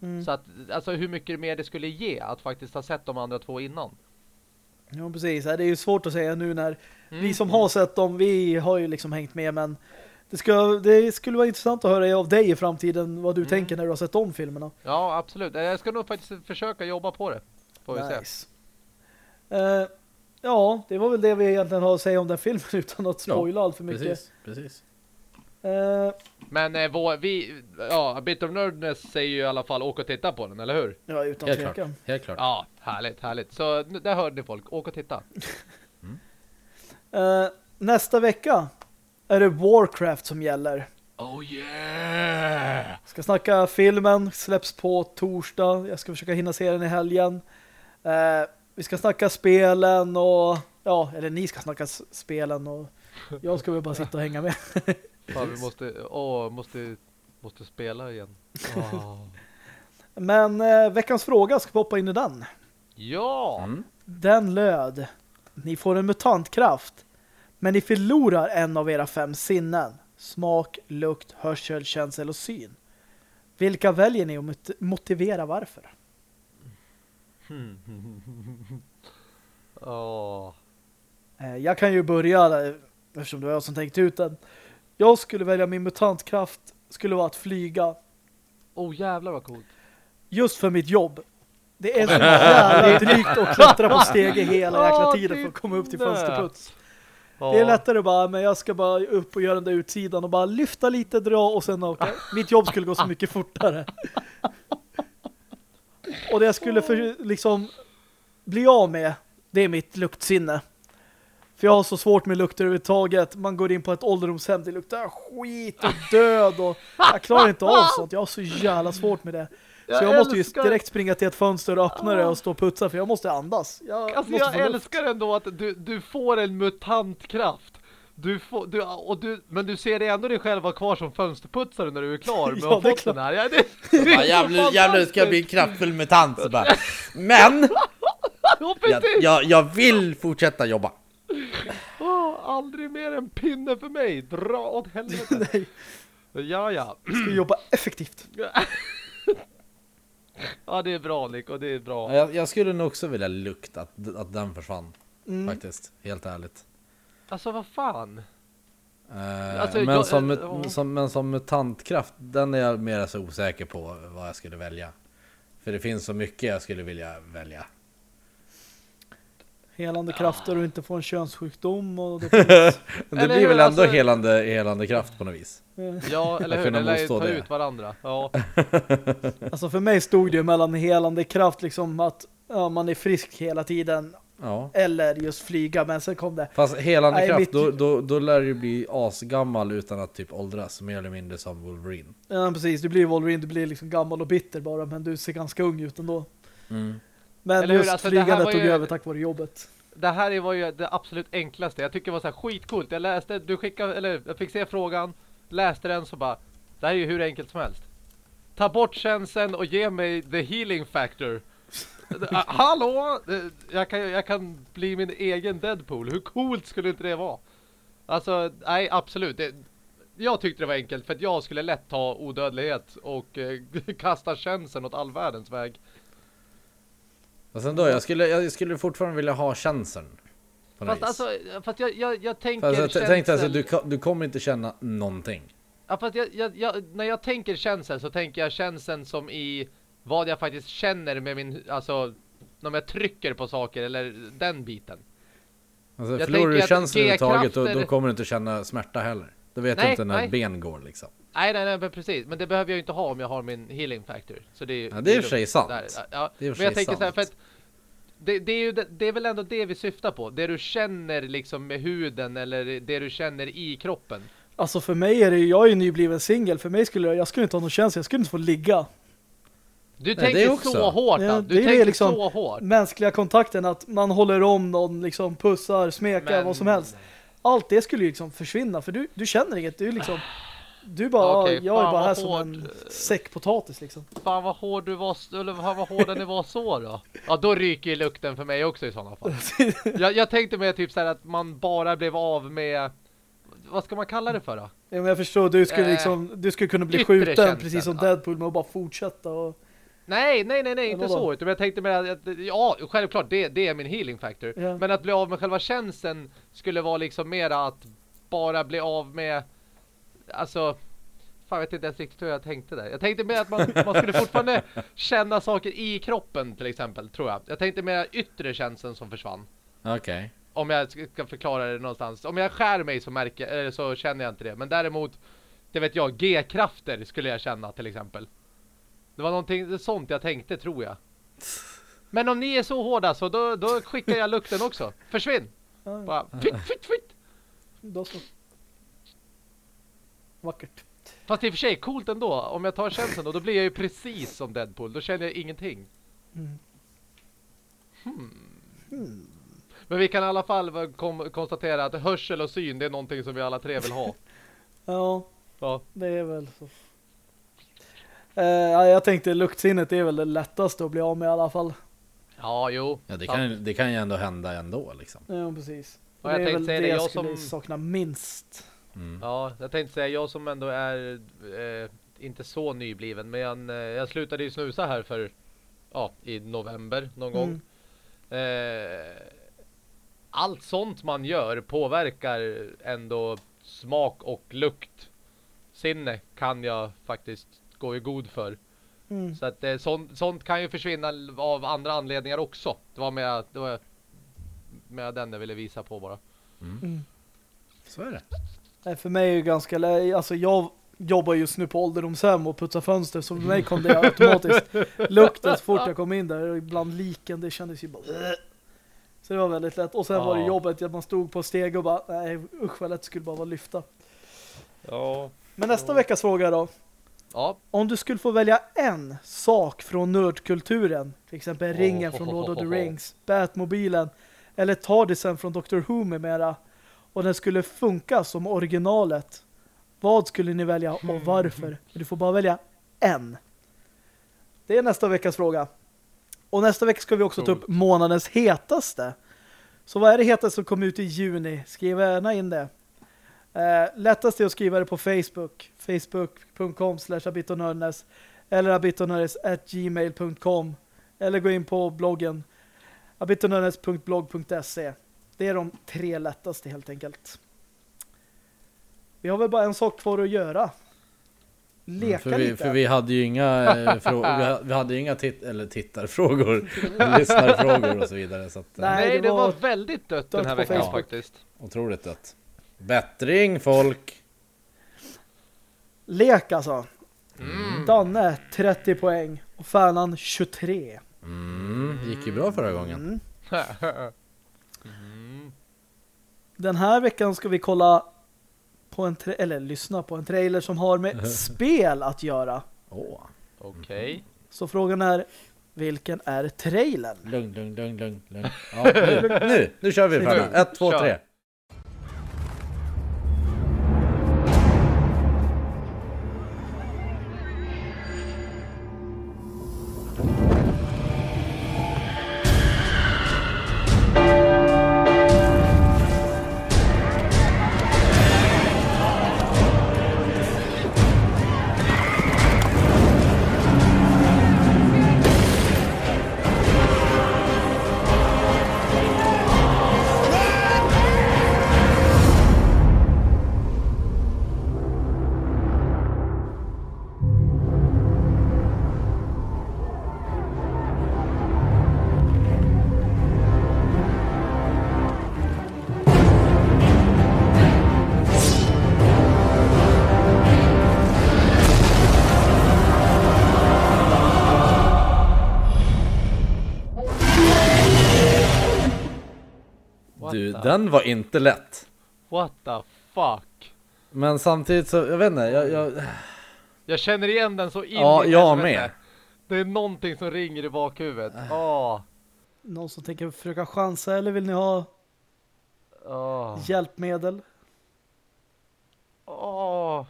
Mm. Så att, alltså hur mycket mer det skulle ge att faktiskt ha sett de andra två innan. Ja, precis. Det är ju svårt att säga nu när Mm. vi som har sett dem, vi har ju liksom hängt med, men det, ska, det skulle vara intressant att höra av dig i framtiden vad du Mm. tänker när du har sett de filmerna. Ja, absolut. Jag ska nog faktiskt försöka jobba på det. Får vi se. Nice. Eh, ja, det var väl det vi egentligen har att säga om den filmen <laughs> utan att Ja, spoila allt för mycket. Precis, precis. Eh, Men eh, vår, vi, ja, A Bit of Nerdness säger ju i alla fall åk och titta på den, eller hur? ja, utan Helt klart. tvekan. Helt klart. Ja, härligt, härligt. Så där hörde ni folk, åk och titta. <laughs> Eh, nästa vecka är det Warcraft som gäller. Oh yeah! Ska snacka filmen, släpps på torsdag. Jag ska försöka hinna se den i helgen. Eh, vi ska snacka spelen och ja, eller ni ska snacka spelen och jag ska väl bara sitta och hänga med. <laughs> Fan, vi måste, åh, måste, måste spela igen. Åh. Men eh, veckans fråga ska poppa in i den. Ja! Mm. Den löd Ni får en mutantkraft Men ni förlorar en av era fem sinnen Smak, lukt, hörsel, känsel och syn Vilka väljer ni och mot- motivera varför? <laughs> Åh. Eh, Jag kan ju börja Eftersom det var jag som tänkte ut den Jag skulle välja min mutantkraft Skulle vara att flyga oh jävlar vad coolt. Just för mitt jobb Det är så <laughs> jävla drygt att klättra på stege hela jäkla tiden för att komma upp till fönsterputs. Det är lättare bara, men jag ska bara upp och göra den där utsidan och bara lyfta lite, dra och sen åka. Mitt jobb skulle gå så mycket fortare. Och det jag skulle för, liksom bli av med, det är mitt luktsinne. För jag har så svårt med lukter överhuvudtaget. Man går in på ett ålderdomshem, det luktar skit och död och jag klarar inte av sånt. Jag har så jävla svårt med det. Så Jag jag, måste ju älskar- direkt springa till ett fönster och öppna det och stå och putsa för jag måste andas. Jag Alltså måste jag älskar ändå att du, du får en mutantkraft. Du får, du, och du, men du ser dig ändå dig själv vara kvar som fönsterputsare när du är klar <laughs> med Ja, att det fått den här. Ja, det, <laughs> Ja, jävlar, jävlar ska jag bli en kraftfull mutant så bara. <laughs> Men ja, jag, jag, jag vill fortsätta jobba. Åh, aldrig mer en pinne för mig. Dra åt helvete. <laughs> Nej, Ja, ja. ska jobba effektivt. <laughs> Ja, det är bra Nick och det är bra. Jag, jag skulle nog också vilja lukta att, att den försvann. Mm. Faktiskt, helt ärligt. Alltså vad fan. Eh, Alltså, men, jag- som, ja. som, men som mutantkraft, den är jag mer så osäker på vad jag skulle välja. För det finns så mycket jag skulle vilja välja. Helande krafter och inte få en könssjukdom och det finns, <laughs> Men det Eller blir hur, väl ändå alltså- helande, helande kraft på något vis. eh, Ja, eller hur? motstå ta det. ut varandra. Ja. <laughs> Alltså för mig stod det ju mellan helande kraft liksom att ja, man är frisk hela tiden Ja. eller just flyga men sen kom det Fast helande Nej, kraft, mitt- då, då, då lär du bli asgammal utan att typ åldras, mer eller mindre som Wolverine. ja precis, du blir Wolverine, du blir liksom gammal och bitter bara men du ser ganska ung ut ändå. Men Eller just Alltså, flygandet tog ju- över tack vare jobbet. Det här var ju det absolut enklaste. Jag tycker det var så här skitcoolt. Jag läste, du skickade, eller jag fick se frågan, läste den så bara, det här är ju hur enkelt som helst. Ta bort känslan och ge mig the healing factor. <laughs> Ah, Hallå! Eh, Jag kan, jag kan bli min egen Deadpool. Hur coolt skulle inte det vara? Alltså, nej absolut. Det, jag tyckte det var enkelt för att jag skulle lätt ta odödlighet och eh, <laughs> kasta känslan åt all världens väg. Fast ändå, jag skulle, jag skulle fortfarande vilja ha chansen. Fast alltså, fast jag, jag, jag tänker Fast jag t- tänkte alltså, känsel- du, du kommer inte känna någonting. Ja, fast jag, jag, jag, när jag tänker känsel så tänker jag känsel som i vad jag faktiskt känner med min, alltså om jag trycker på saker eller den biten. Alltså, Jag förlorar du känslan överhuvudtaget, då, då kommer du inte känna smärta heller. Då vet Nej, du inte när nej. ben går liksom. Nej, nej, nej, men precis. Men det behöver jag ju inte ha om jag har min healing factor. Så det, är- Ja, det är i och för sig sant. Där, ja, Det är och men jag tänker så här, för sant. att det, det, är ju, det, är väl ändå det vi syftar på. Det du känner liksom med huden eller det du känner i kroppen. Alltså för mig är det, jag är ju nybliven singel, för mig skulle jag, jag skulle inte ha någon känsla, jag skulle inte få ligga. Du det tänker också. så hårt, Ja, du det är tänker liksom- så hårt. Mänskliga kontakten, att man håller om någon, liksom pussar, smekar, Men- vad som helst. Allt det skulle ju liksom försvinna, för du, du känner inget, du liksom du bara, okej, jag är bara här som hård. en säck potatis liksom. Fan vad hård du var, eller fan vad hårda ni var så då. Ja, då ryker ju lukten för mig också i sådana fall. <laughs> Jag, jag tänkte mig typ så här att man bara blev av med, vad ska man kalla det för då? Ja, men jag förstår, du skulle Eh, liksom, du skulle kunna bli skjuten känslan, precis som. Deadpool med att bara fortsätta och, Nej, nej, nej, nej, inte så. Utan jag tänkte mig att, ja, självklart, det, det är min healing factor. Ja. Men att bli av med själva känslan skulle vara liksom mera att bara bli av med, alltså, fan jag vet inte ens riktigt hur jag tänkte där. Jag tänkte mer att man, man skulle fortfarande <laughs> känna saker i kroppen till exempel, tror jag. Jag tänkte mer yttre känslan som försvann. Okej. Om jag ska förklara det någonstans. Om jag skär mig så, märker, eller så känner jag inte det. Men däremot, det vet jag, G-krafter skulle jag känna till exempel. Det var någonting sånt jag tänkte, tror jag. Men om ni är så hårda så då, då skickar jag lukten också. Försvinn! Bara fitt, fitt, fitt. då så. Vackert. Fast i och för sig, coolt ändå. Om jag tar känslan då, då blir jag ju precis som Deadpool. Då känner jag ingenting. Mm. Men vi kan i alla fall kom, konstatera att hörsel och syn, det är någonting som vi alla tre vill ha. <laughs> Ja, Ja. det är väl så. Ja, jag tänkte luktsinnet är väl det lättaste att bli av med i alla fall. Ja, jo. Ja, det kan, det kan ju ändå hända ändå liksom. Ja, precis. Och jag det är väl det det, jag jag skulle som- sakna minst. Mm. Ja, jag tänkte säga, jag som ändå är eh, inte så nybliven, men jag, eh, jag slutade ju snusa här för, ja, i november någon gång. Mm. Eh, allt sånt man gör påverkar ändå smak och lukt. Sinne kan jag faktiskt gå i god för. Mm. Så att eh, sånt, sånt kan ju försvinna av andra anledningar också. Det var med, det var med den jag ville visa på bara. Mm. Så är det. Nej, för mig är det ganska alltså jag jobbar just nu på ålderdomshem och putsar fönster så för mig kom det automatiskt lukten så fort jag kom in där och ibland liken det kändes ju bara så det var väldigt lätt och sen var det Ja. jobbet att man stod på steg och bara nej usch vad lätt skulle bara vara lyfta Ja. men nästa veckas fråga då Ja. om du skulle få välja en sak från nördkulturen till exempel ringen Oh, från Lord of the ho. Rings Batmobilen eller Tardisen från Doctor Who med mera och den skulle funka som originalet vad skulle ni välja och varför? Du får bara välja en. Det är nästa veckas fråga. Och nästa vecka ska vi också ta upp månadens hetaste. Så vad är det hetaste som kom ut i juni? Skriv gärna in det. Eh, lättast är att skriva det på Facebook. Facebook.com slash abitonördenes eller abitonördes at gmail.com eller gå in på bloggen abitonördenes.blog.se Det är de tre lättaste helt enkelt. Vi har väl bara en sak kvar att göra. leka för, vi, lite. för vi hade ju inga, eh, frå- <laughs> vi ha- vi hade ju inga tit- eller tittarfrågor, <laughs> lyssnarfrågor och så vidare. Så att, eh, Nej, det det var, var väldigt dött, dött den här veckan Facebook. faktiskt. Otroligt dött. Bättring folk! Lek alltså. Mm. Danne 30 poäng och Färnan 23. Mm, gick ju bra förra gången. Mm. mm. <laughs> Den här veckan ska vi kolla på en eller lyssna på en trailer som har med <laughs> spel att göra. Åh, Okej. Så frågan är vilken är trailern? lugn, lugn, lugn, lugn, lugn. Ja, nu, nu, nu kör vi Ett, två, kör. tre. Den var inte lätt. what the fuck? Men samtidigt så, jag vet inte, jag, jag, Jag känner igen den så in Ja, jag helvete. med. Det är någonting som ringer i bakhuvudet. Åh. Någon som tänker försöka chansa eller vill ni ha Åh. hjälpmedel? Åh.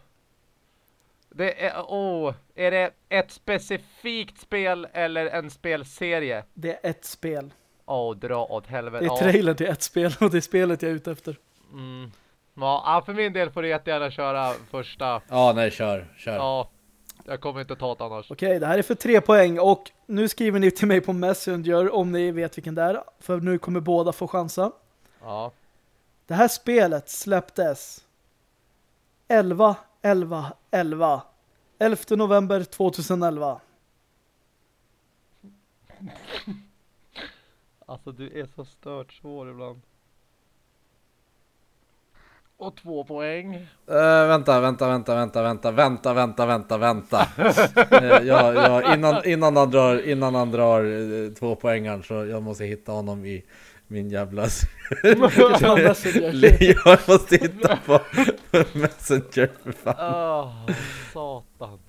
Det är, åh. Är det ett specifikt spel eller en spelserie? Det är ett spel. Åh, dra åt helvete. Det är trailern till ett spel och det är spelet jag är ute efter. Mm. Ja, ja, för min del får du jättegärna köra första. ja nej kör, kör. Ja, jag kommer inte ta det annars. Okej, det här är för tre poäng och nu skriver ni till mig på Messenger om ni vet vilken det är. För nu kommer båda få chansa. Ja. Det här spelet släpptes 11, 11, 11. 11 november 2011. Alltså du är så stört svår ibland. Och två poäng. Eh, vänta, vänta, vänta, vänta, vänta, vänta, vänta, vänta, vänta. Eh, jag, jag, innan, innan han drar, innan han drar eh, två poängen så jag måste hitta honom i min jävla... <laughs> <laughs> Jag måste hitta på <laughs> Messenger för fan. Åh, satan.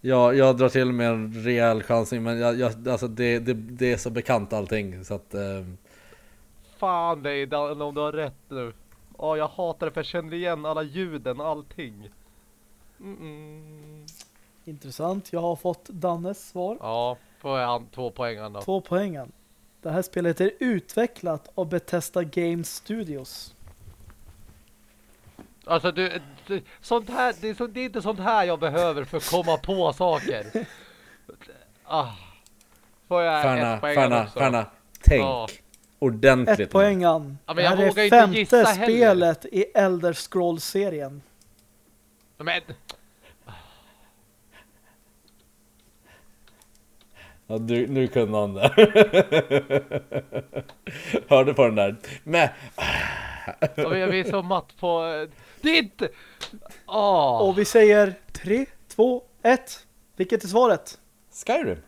Jag, jag drar till med en rejäl chansning men jag, jag, alltså det, det, det är så bekant allting så att... Eh, Fan dig Dan, om du har rätt nu. Ja, jag hatar det för jag känner igen alla ljuden, allting. Mm-mm. Intressant. Jag har fått Dannes svar. Ja, får jag två poängen då. Två poängen. Det här spelet är utvecklat av Bethesda Game Studios. Alltså du, du sånt här, det är, så, det är inte sånt här jag behöver för att komma på saker. <laughs> Ah. Får jag Färna, ett poäng Färna, också? Färna, tänk Ja. ordentligt. Ett poängan. Ja, men det jag här vågar är inte femte heller. spelet i Elder Scrolls-serien. Men, Ja, du, nu kunde han det. <laughs> Hörde på den där. Men, ja, jag blir så matt på... Det är inte... Åh, Och vi säger 3, 2, 1. Vilket är svaret? Skyrim.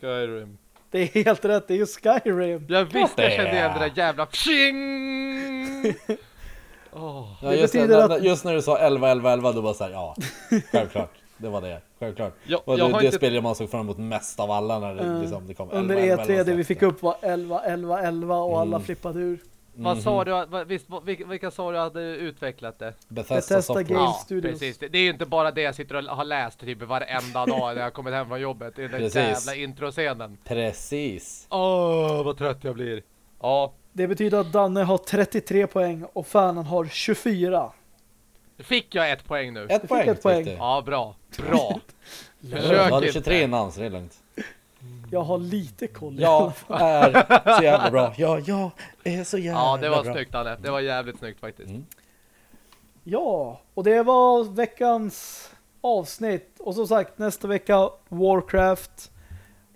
Skyrim. Det är helt rätt, det är ju Skyrim. Jag visste jag det kände igen är. det där jävla pshing! <laughs> Åh. Ja, just, när, att- just när du sa 11, 11, 11 då var så här, ja, självklart. Det var det, självklart. Ja, och jag det, har det inte- spelet man såg fram emot mest av alla när det, Eh, liksom, det kom. Under 11, 11, E3 det vi fick upp var 11, 11, 11 och alla Mm. flippade ur. Vad Mhm. sa du, vad- visst, vad- vilka, vilka sa du hade utvecklat det? Bethesda, Bethesda Software. Game Ja, Studios. precis. Det, det är ju inte bara det jag sitter och har läst typ varenda dag när jag kommit hem från jobbet. Det är den Precis. jävla introscenen. Precis. Åh, vad trött jag blir. Ja, Det betyder att Danne har 33 poäng och Fanan har 24. fick jag ett poäng nu? Ett poäng ett poäng. fick du. Ja, bra. Bra. <laughs> Du Försök inte. 23 innan så det är lugnt. Jag har lite koll i alla Jag fall. är så jävla bra. <laughs> Ja, jag är så jävla Ja, det var bra. snyggt Anne. Det var jävligt snyggt faktiskt. Mm. Ja, och det var veckans avsnitt. Och som sagt, nästa vecka Warcraft.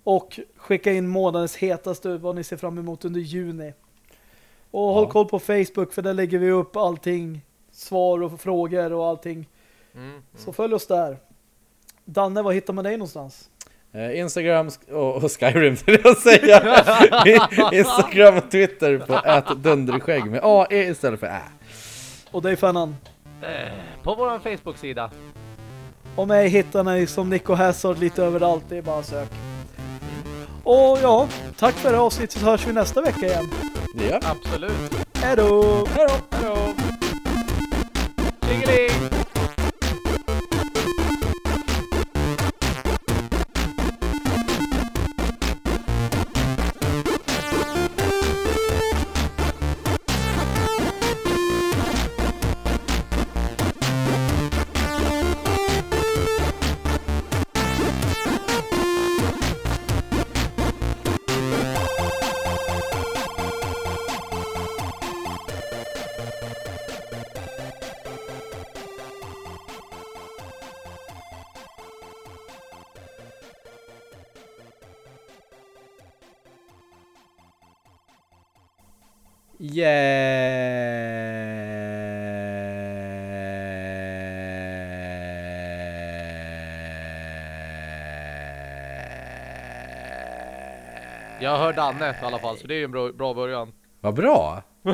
Och skicka in månadens hetaste vad ni ser fram emot under juni. Och håll Ja. koll på Facebook för där lägger vi upp allting. Svar och frågor och allting. Mm. Så följ oss där. Danne, var hittar man dig någonstans? Eh, Instagram och, och Skyrim <laughs> vill jag säga. <laughs> Instagram och Twitter på ätdunderskägg med AE istället för Ä. Och dig Fannan. Eh, På vår Facebook-sida. Och mig hittar ni som Nico Hazard lite överallt. Det är bara sök. Och ja, tack för det här avsnittet så hörs vi nästa vecka igen. Ja. Absolut. Hej då! Hej då! Hallå! Tjingeling! Jag hör Danne i alla fall, så det är ju en bra, bra början. Vad bra! <laughs>